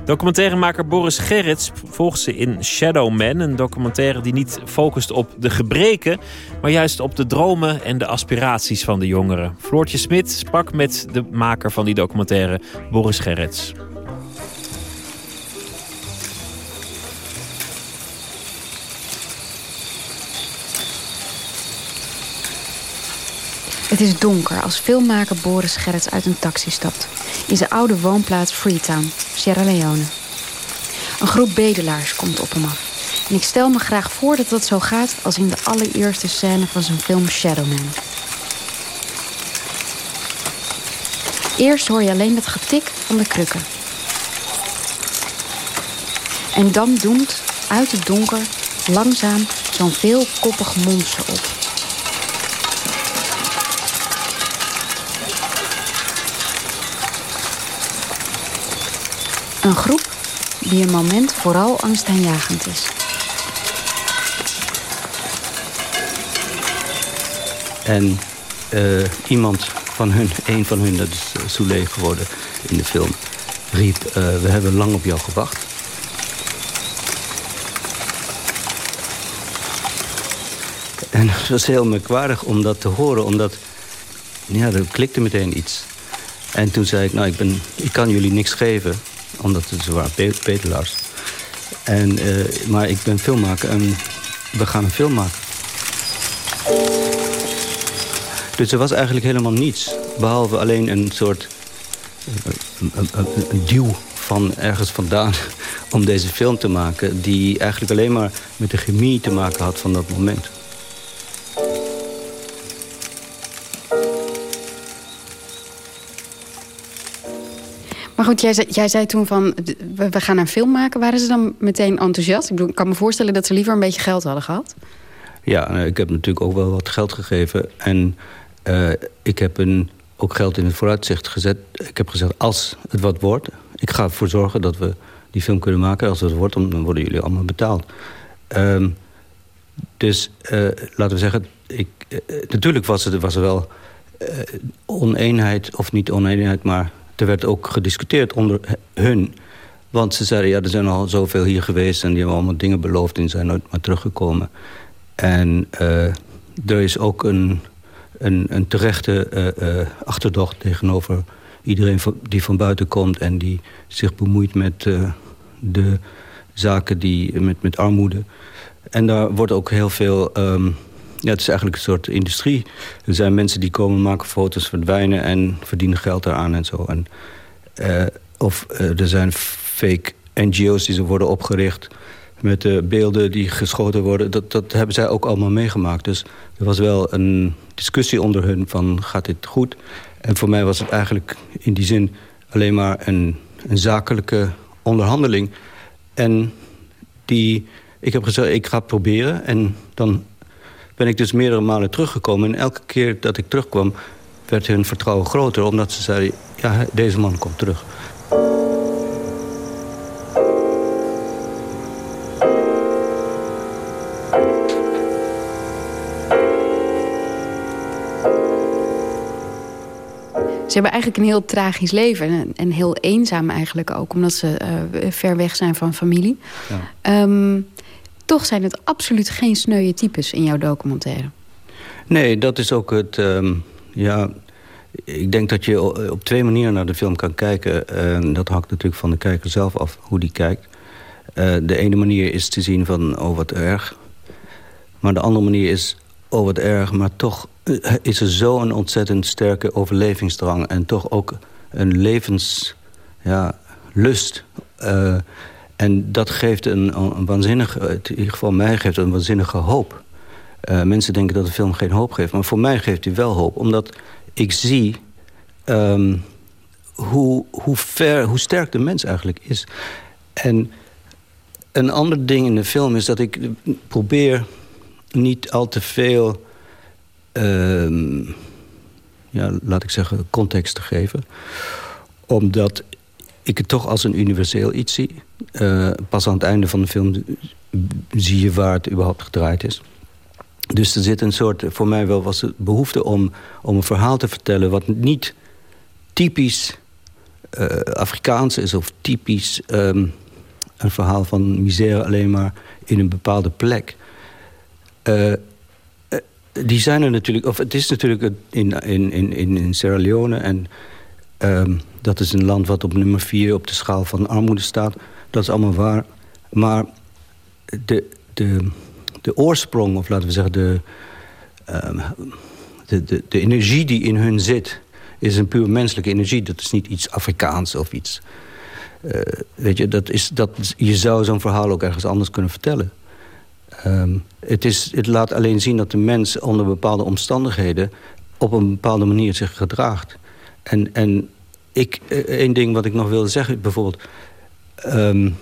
Documentairemaker Boris Gerrits volgt ze in Shadow Man. Een documentaire die niet focust op de gebreken... maar juist op de dromen en de aspiraties van de jongeren. Floortje Smit sprak met de maker van die documentaire, Boris Gerrits. Het is donker als filmmaker Boris Gerrits uit een taxi stapt. In zijn oude woonplaats Freetown, Sierra Leone. Een groep bedelaars komt op hem af. En ik stel me graag voor dat dat zo gaat als in de allereerste scène van zijn film Shadowman. Eerst hoor je alleen het getik van de krukken. En dan doemt uit het donker langzaam zo'n veelkoppig monster op. Een groep die een moment vooral angstaanjagend is. En eh, iemand van hun, een van hun, dat is uh, Soule geworden in de film, riep: eh, We hebben lang op jou gewacht. En het was heel merkwaardig om dat te horen, omdat ja, er klikte meteen iets. En toen zei ik: Nou, ik, ben, ik kan jullie niks geven, omdat ze waren bedelaars. En, eh, maar ik ben filmmaker en we gaan een film maken. Dus er was eigenlijk helemaal niets. Behalve alleen een soort eh, een duw van ergens vandaan om deze film te maken... die eigenlijk alleen maar met de chemie te maken had van dat moment. Goed, jij zei, jij zei toen van, we, gaan een film maken. Waren ze dan meteen enthousiast? Ik, bedoel, ik kan me voorstellen dat ze liever een beetje geld hadden gehad. Ja, eh, ik heb natuurlijk ook wel wat geld gegeven. En eh, ik heb een, ook geld in het vooruitzicht gezet. Ik heb gezegd, als het wat wordt... ik ga ervoor zorgen dat we die film kunnen maken. Als het wordt, dan worden jullie allemaal betaald. Ehm, dus eh, laten we zeggen... Ik, eh, natuurlijk was er, was er wel oneenheid, of niet oneenheid... maar er werd ook gediscuteerd onder hun. Want ze zeiden, ja, er zijn al zoveel hier geweest... en die hebben allemaal dingen beloofd en zijn nooit maar teruggekomen. En uh, er is ook een, een, een terechte uh, uh, achterdocht tegenover iedereen die van buiten komt... en die zich bemoeit met de zaken die, met, met armoede. En daar wordt ook heel veel... Um, ja, het is eigenlijk een soort industrie. Er zijn mensen die komen, maken foto's, verdwijnen... en verdienen geld eraan en zo. En, uh, of uh, er zijn fake NGO's die ze worden opgericht... met de beelden die geschoten worden. Dat, dat hebben zij ook allemaal meegemaakt. Dus er was wel een discussie onder hun van gaat dit goed? En voor mij was het eigenlijk in die zin alleen maar een, een zakelijke onderhandeling. En die, ik heb gezegd, ik ga proberen. En dan ben ik dus meerdere malen teruggekomen. En elke keer dat ik terugkwam, werd hun vertrouwen groter. Omdat ze zeiden, ja, deze man komt terug. Ze hebben eigenlijk een heel tragisch leven. En, heel eenzaam eigenlijk ook. Omdat ze uh, ver weg zijn van familie. Ja. Um, toch zijn het absoluut geen sneuwe types in jouw documentaire. Nee, dat is ook het... Um, ja, ik denk dat je op twee manieren naar de film kan kijken. En dat hangt natuurlijk van de kijker zelf af, hoe die kijkt. Uh, de ene manier is te zien van, oh wat erg. Maar de andere manier is, oh wat erg, maar toch is er zo'n ontzettend sterke overlevingsdrang... en toch ook een levenslust. Ja, uh, en dat geeft een, een waanzinnige... in ieder geval mij geeft een waanzinnige hoop. Uh, mensen denken dat de film geen hoop geeft. Maar voor mij geeft hij wel hoop. Omdat ik zie um, hoe, hoe, ver, hoe sterk de mens eigenlijk is. En een ander ding in de film is dat ik probeer niet al te veel... Uh, ja, laat ik zeggen, context te geven. Omdat ik het toch als een universeel iets zie. Uh, pas aan het einde van de film zie je waar het überhaupt gedraaid is. Dus er zit een soort, voor mij wel was het behoefte om, om een verhaal te vertellen... wat niet typisch uh, Afrikaans is of typisch um, een verhaal van misère alleen maar in een bepaalde plek. Uh, die zijn er natuurlijk, of het is natuurlijk in, in, in, in Sierra Leone en um, dat is een land wat op nummer vier op de schaal van armoede staat. Dat is allemaal waar. Maar de, de, de oorsprong, of laten we zeggen... De, um, de, de, energie die in hun zit... is een puur menselijke energie. Dat is niet iets Afrikaans of iets... Uh, weet je, dat is, dat, je zou zo'n verhaal ook ergens anders kunnen vertellen. Um, het, is, het laat alleen zien dat de mens onder bepaalde omstandigheden... op een bepaalde manier zich gedraagt. En, en ik, eh, één ding wat ik nog wilde zeggen, bijvoorbeeld... Um,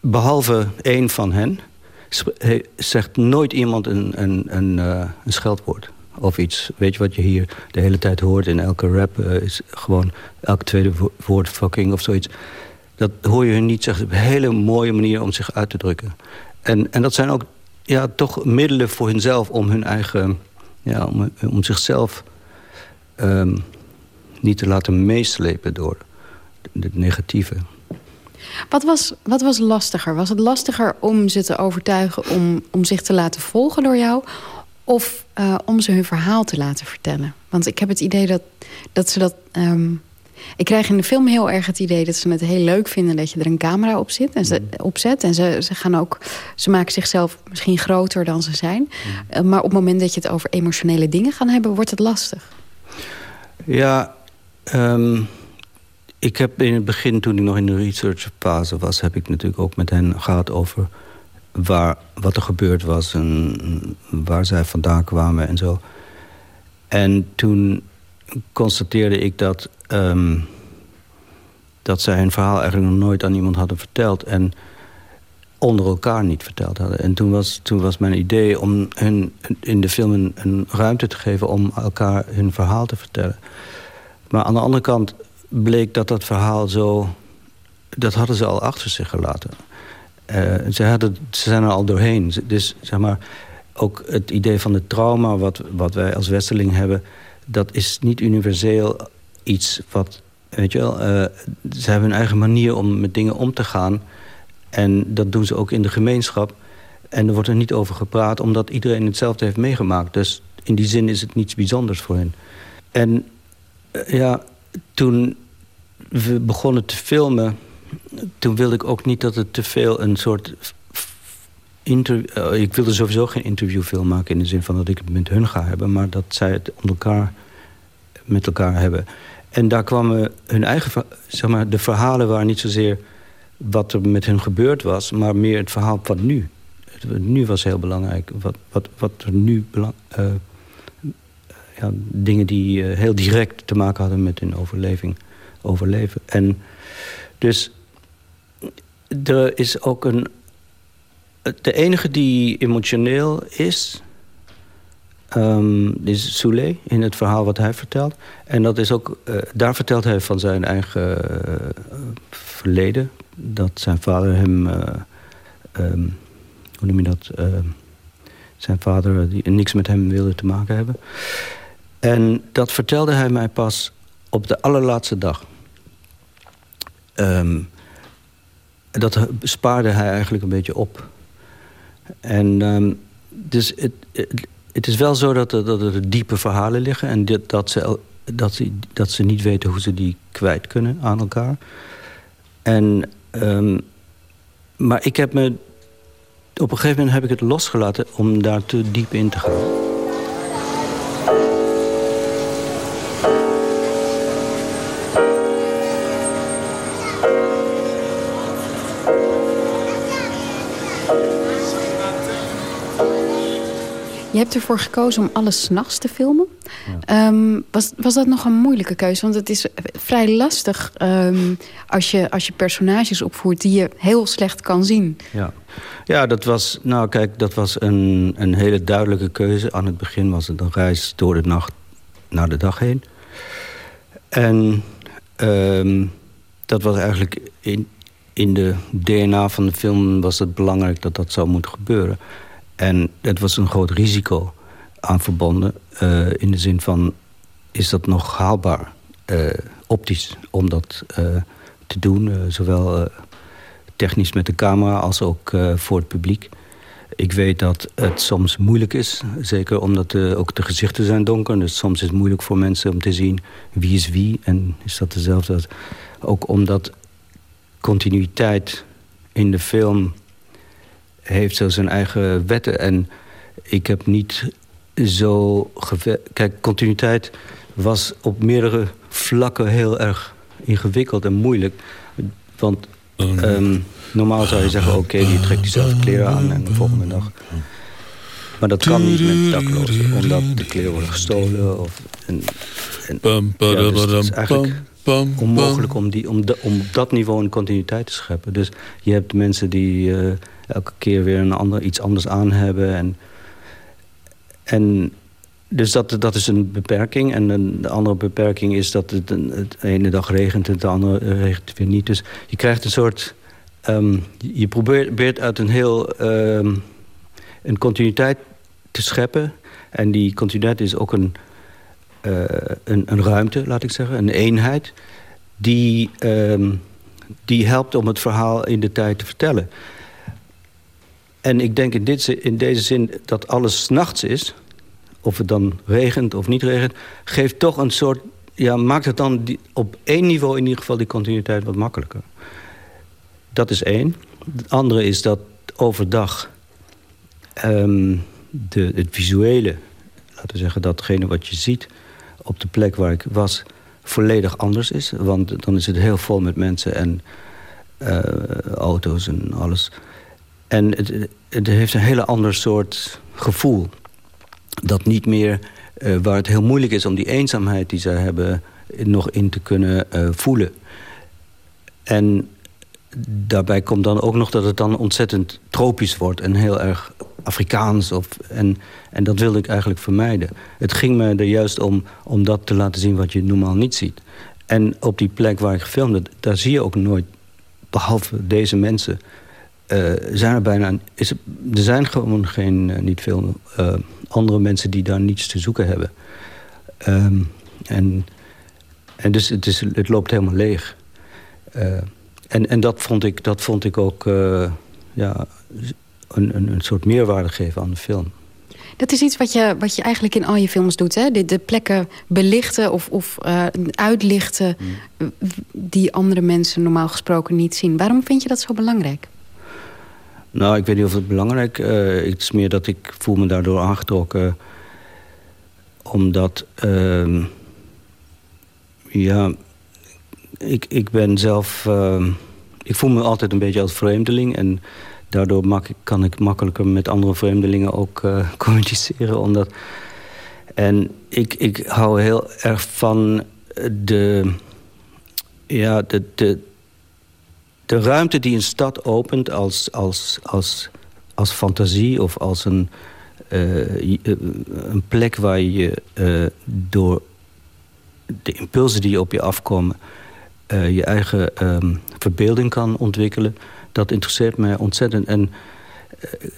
behalve één van hen zegt nooit iemand een, een, een, uh, een scheldwoord of iets. Weet je wat je hier de hele tijd hoort in elke rap? Uh, is gewoon elke tweede woord fucking of zoiets. Dat hoor je hun niet zeggen. Een hele mooie manier om zich uit te drukken. En, en dat zijn ook ja, toch middelen voor hunzelf om hun eigen... Ja, om, om zichzelf um, niet te laten meeslepen door het negatieve. Wat was, wat was lastiger? Was het lastiger om ze te overtuigen om, om zich te laten volgen door jou... of uh, om ze hun verhaal te laten vertellen? Want ik heb het idee dat, dat ze dat... Um, ik krijg in de film heel erg het idee dat ze het heel leuk vinden... dat je er een camera op, zit en ze, mm. op zet. En ze, ze, gaan ook, ze maken zichzelf misschien groter dan ze zijn. Mm. Uh, maar op het moment dat je het over emotionele dingen gaan hebben... wordt het lastig. Ja, Um, ik heb in het begin, toen ik nog in de researchfase was... heb ik natuurlijk ook met hen gehad over waar, wat er gebeurd was... en waar zij vandaan kwamen en zo. En toen constateerde ik dat, um, dat zij hun verhaal eigenlijk nog nooit aan iemand hadden verteld... en onder elkaar niet verteld hadden. En toen was, toen was mijn idee om hun in de film een ruimte te geven... om elkaar hun verhaal te vertellen... Maar aan de andere kant bleek dat dat verhaal zo... dat hadden ze al achter zich gelaten. Uh, ze, hadden, ze zijn er al doorheen. Dus zeg maar, ook het idee van het trauma wat, wat wij als westerling hebben... dat is niet universeel iets wat Weet je wel, eh, ze hebben hun eigen manier om met dingen om te gaan. En dat doen ze ook in de gemeenschap. En er wordt er niet over gepraat, omdat iedereen hetzelfde heeft meegemaakt. Dus in die zin is het niets bijzonders voor hen. En eh, ja, toen we begonnen te filmen... toen wilde ik ook niet dat het te veel een soort... Inter uh, ik wilde sowieso geen interviewfilm maken... in de zin van dat ik het met hun ga hebben... maar dat zij het onder elkaar, met elkaar hebben. En daar kwamen hun eigen... zeg maar, de verhalen waren niet zozeer wat er met hen gebeurd was... maar meer het verhaal van nu. Nu was heel belangrijk. Wat, wat, wat er nu... Belang, uh, dingen die uh, heel direct te maken hadden met hun overleving, overleven. En dus er is ook een... De enige die emotioneel is... Um, is Soule in het verhaal wat hij vertelt. En dat is ook, uh, daar vertelt hij van zijn eigen uh, verleden. Dat zijn vader hem... Um, hoe noem je dat? zijn vader die niks met hem wilde te maken hebben. En dat vertelde hij mij pas op de allerlaatste dag. Um, dat spaarde hij eigenlijk een beetje op. En um, dus het, het, is wel zo dat er, dat er diepe verhalen liggen... en dat, dat, ze, dat, ze, dat ze niet weten hoe ze die kwijt kunnen aan elkaar. En, um, maar ik heb me... Op een gegeven moment heb ik het losgelaten om daar te diep in te gaan. Hebt ervoor gekozen om alles s'nachts te filmen. Ja. Um, was, was dat nog een moeilijke keuze? Want het is vrij lastig um, als, je, als je personages opvoert... die je heel slecht kan zien. Ja, ja dat was, nou kijk, dat was een, een hele duidelijke keuze. Aan het begin was het een reis door de nacht naar de dag heen. En um, dat was eigenlijk in, in de DNA van de film... was het belangrijk dat dat zou moeten gebeuren... En het was een groot risico aan verbonden. Uh, in de zin van, is dat nog haalbaar uh, optisch om dat uh, te doen? zowel technisch met de camera als ook voor het publiek. Ik weet dat het soms moeilijk is. Zeker omdat ook de gezichten zijn donker. Dus soms is het moeilijk voor mensen om te zien wie is wie. En is dat dezelfde? Ook omdat continuïteit in de film heeft zo zijn eigen wetten. En ik heb niet zo... Kijk, continuïteit was op meerdere vlakken heel erg ingewikkeld en moeilijk. Want um, normaal zou je zeggen, oké, okay, die trekt diezelfde kleren aan en de volgende dag. Maar dat kan niet met daklozen, omdat de kleren worden gestolen. Of, en, en, ja, dus het is eigenlijk onmogelijk om, die, om, de, om op dat niveau een continuïteit te scheppen. Dus je hebt mensen die... Uh, elke keer weer een ander, iets anders aan hebben. En, en dus dat, dat is een beperking. En de andere beperking is dat het, het ene dag regent en de andere regent weer niet. Dus je krijgt een soort... Um, je probeert uit een heel... Um, een continuïteit te scheppen. En die continuïteit is ook een, uh, een, een, ruimte, laat ik zeggen. Een eenheid. Die, um, die helpt om het verhaal in de tijd te vertellen. En ik denk in, dit, in deze zin dat alles nachts is... of het dan regent of niet regent... geeft toch een soort... ja, maakt het dan op één niveau in ieder geval die continuïteit wat makkelijker. Dat is één. Het andere is dat overdag... Um, de, het visuele, laten we zeggen datgene wat je ziet... op de plek waar ik was, volledig anders is. Want dan is het heel vol met mensen en uh, auto's en alles... En het, heeft een hele ander soort gevoel. Dat niet meer, uh, waar het heel moeilijk is om die eenzaamheid die zij hebben... nog in te kunnen uh, voelen. En daarbij komt dan ook nog dat het dan ontzettend tropisch wordt... en heel erg Afrikaans. Of, en, en dat wilde ik eigenlijk vermijden. Het ging me er juist om, om dat te laten zien wat je normaal niet ziet. En op die plek waar ik gefilmd heb, daar zie je ook nooit... behalve deze mensen uh, zijn er bijna... Is, er zijn gewoon geen, uh, niet veel uh, andere mensen die daar niets te zoeken hebben. Um, en, En dus het, is, het loopt helemaal leeg. Eh, en en dat, vond ik, dat vond ik ook eh, ja, een, een, een soort meerwaarde geven aan de film. Dat is iets wat je, wat je eigenlijk in al je films doet. Hè? De, de plekken belichten of, of eh, uitlichten... Mm. die andere mensen normaal gesproken niet zien. Waarom vind je dat zo belangrijk? Nou, ik weet niet of het belangrijk is. het is meer dat ik voel me daardoor aangetrokken. Omdat... ehm, ja, ik, ik ben zelf... ehm, ik voel me altijd een beetje als vreemdeling. En daardoor kan ik makkelijker met andere vreemdelingen ook eh, communiceren. Omdat, en ik, ik hou heel erg van de... Ja, de, de, de ruimte die een stad opent als, als, als, als fantasie of als een, eh, eh, een plek waar je eh, door de impulsen die op je afkomen... je eigen ehm, verbeelding kan ontwikkelen. Dat interesseert mij ontzettend. En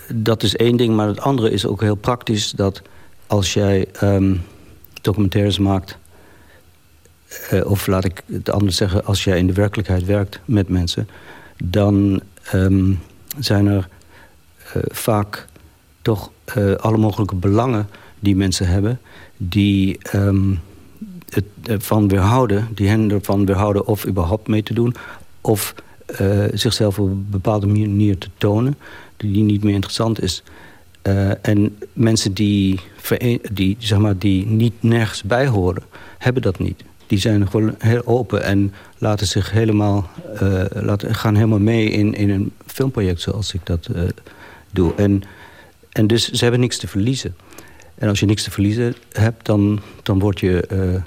dat is één ding, maar het andere is ook heel praktisch... dat als jij ehm, documentaires maakt... eh, of laat ik het anders zeggen... als jij in de werkelijkheid werkt met mensen... dan ehm, zijn er eh, vaak toch eh, alle mogelijke belangen die mensen hebben... die ehm, het ervan weerhouden, die hen ervan weerhouden of überhaupt mee te doen... of zichzelf op een bepaalde manier te tonen die niet meer interessant is. En mensen die, die, zeg maar, die niet nergens bij horen, hebben dat niet. Die zijn gewoon heel open en laten zich helemaal, eh, laten, gaan helemaal mee in, in een filmproject zoals ik dat eh, doe. En, en dus ze hebben niks te verliezen. En als je niks te verliezen hebt, dan, dan word je eh,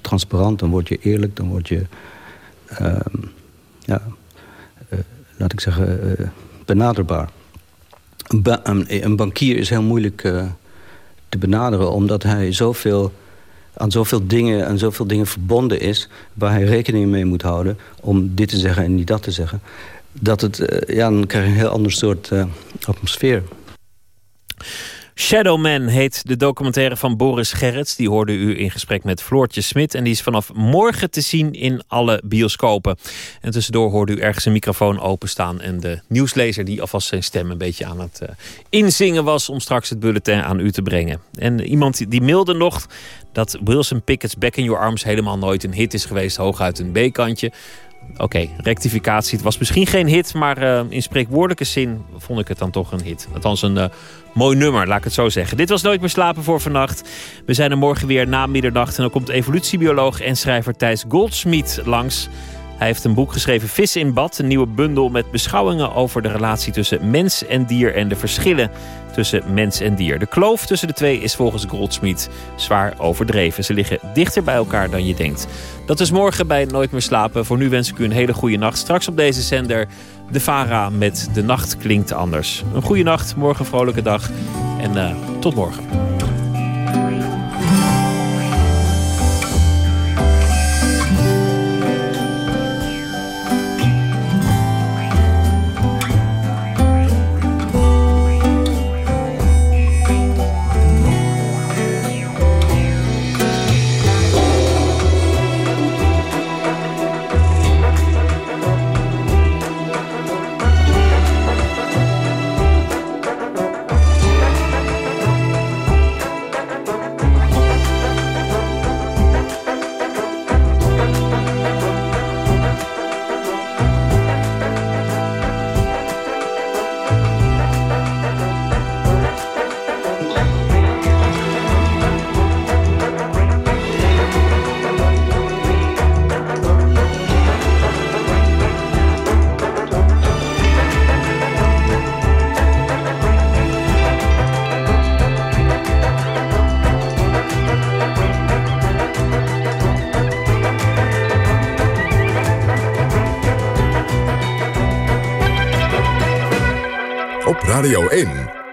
transparant, dan word je eerlijk, dan word je, ehm, ja, laat ik zeggen, benaderbaar. Een, ba- een, een bankier is heel moeilijk te benaderen, omdat hij zoveel, aan zoveel dingen, aan zoveel dingen verbonden is, waar hij rekening mee moet houden om dit te zeggen en niet dat te zeggen. Dat het, eh, ja, dan krijg je een heel ander soort eh, atmosfeer. Shadowman heet de documentaire van Boris Gerrits. Die hoorde u in gesprek met Floortje Smit. En die is vanaf morgen te zien in alle bioscopen. En tussendoor hoorde u ergens een microfoon openstaan. En de nieuwslezer die alvast zijn stem een beetje aan het eh, inzingen was... om straks het bulletin aan u te brengen. En iemand die mailde nog dat Wilson Pickett's Back in Your Arms... helemaal nooit een hit is geweest, hooguit een B-kantje. Oké, rectificatie. Het was misschien geen hit, maar eh, in spreekwoordelijke zin vond ik het dan toch een hit. Althans een eh, mooi nummer, laat ik het zo zeggen. Dit was Nooit meer slapen voor vannacht. We zijn er morgen weer na middernacht. En dan komt evolutiebioloog en schrijver Thijs Goldsmith langs. Hij heeft een boek geschreven, Vis in Bad. Een nieuwe bundel met beschouwingen over de relatie tussen mens en dier... en de verschillen tussen mens en dier. De kloof tussen de twee is volgens Goldsmith zwaar overdreven. Ze liggen dichter bij elkaar dan je denkt. Dat is morgen bij Nooit meer slapen. Voor nu wens ik u een hele goede nacht. Straks op deze zender de VARA met De Nacht Klinkt Anders. Een goede nacht, morgen een vrolijke dag. En eh, tot morgen.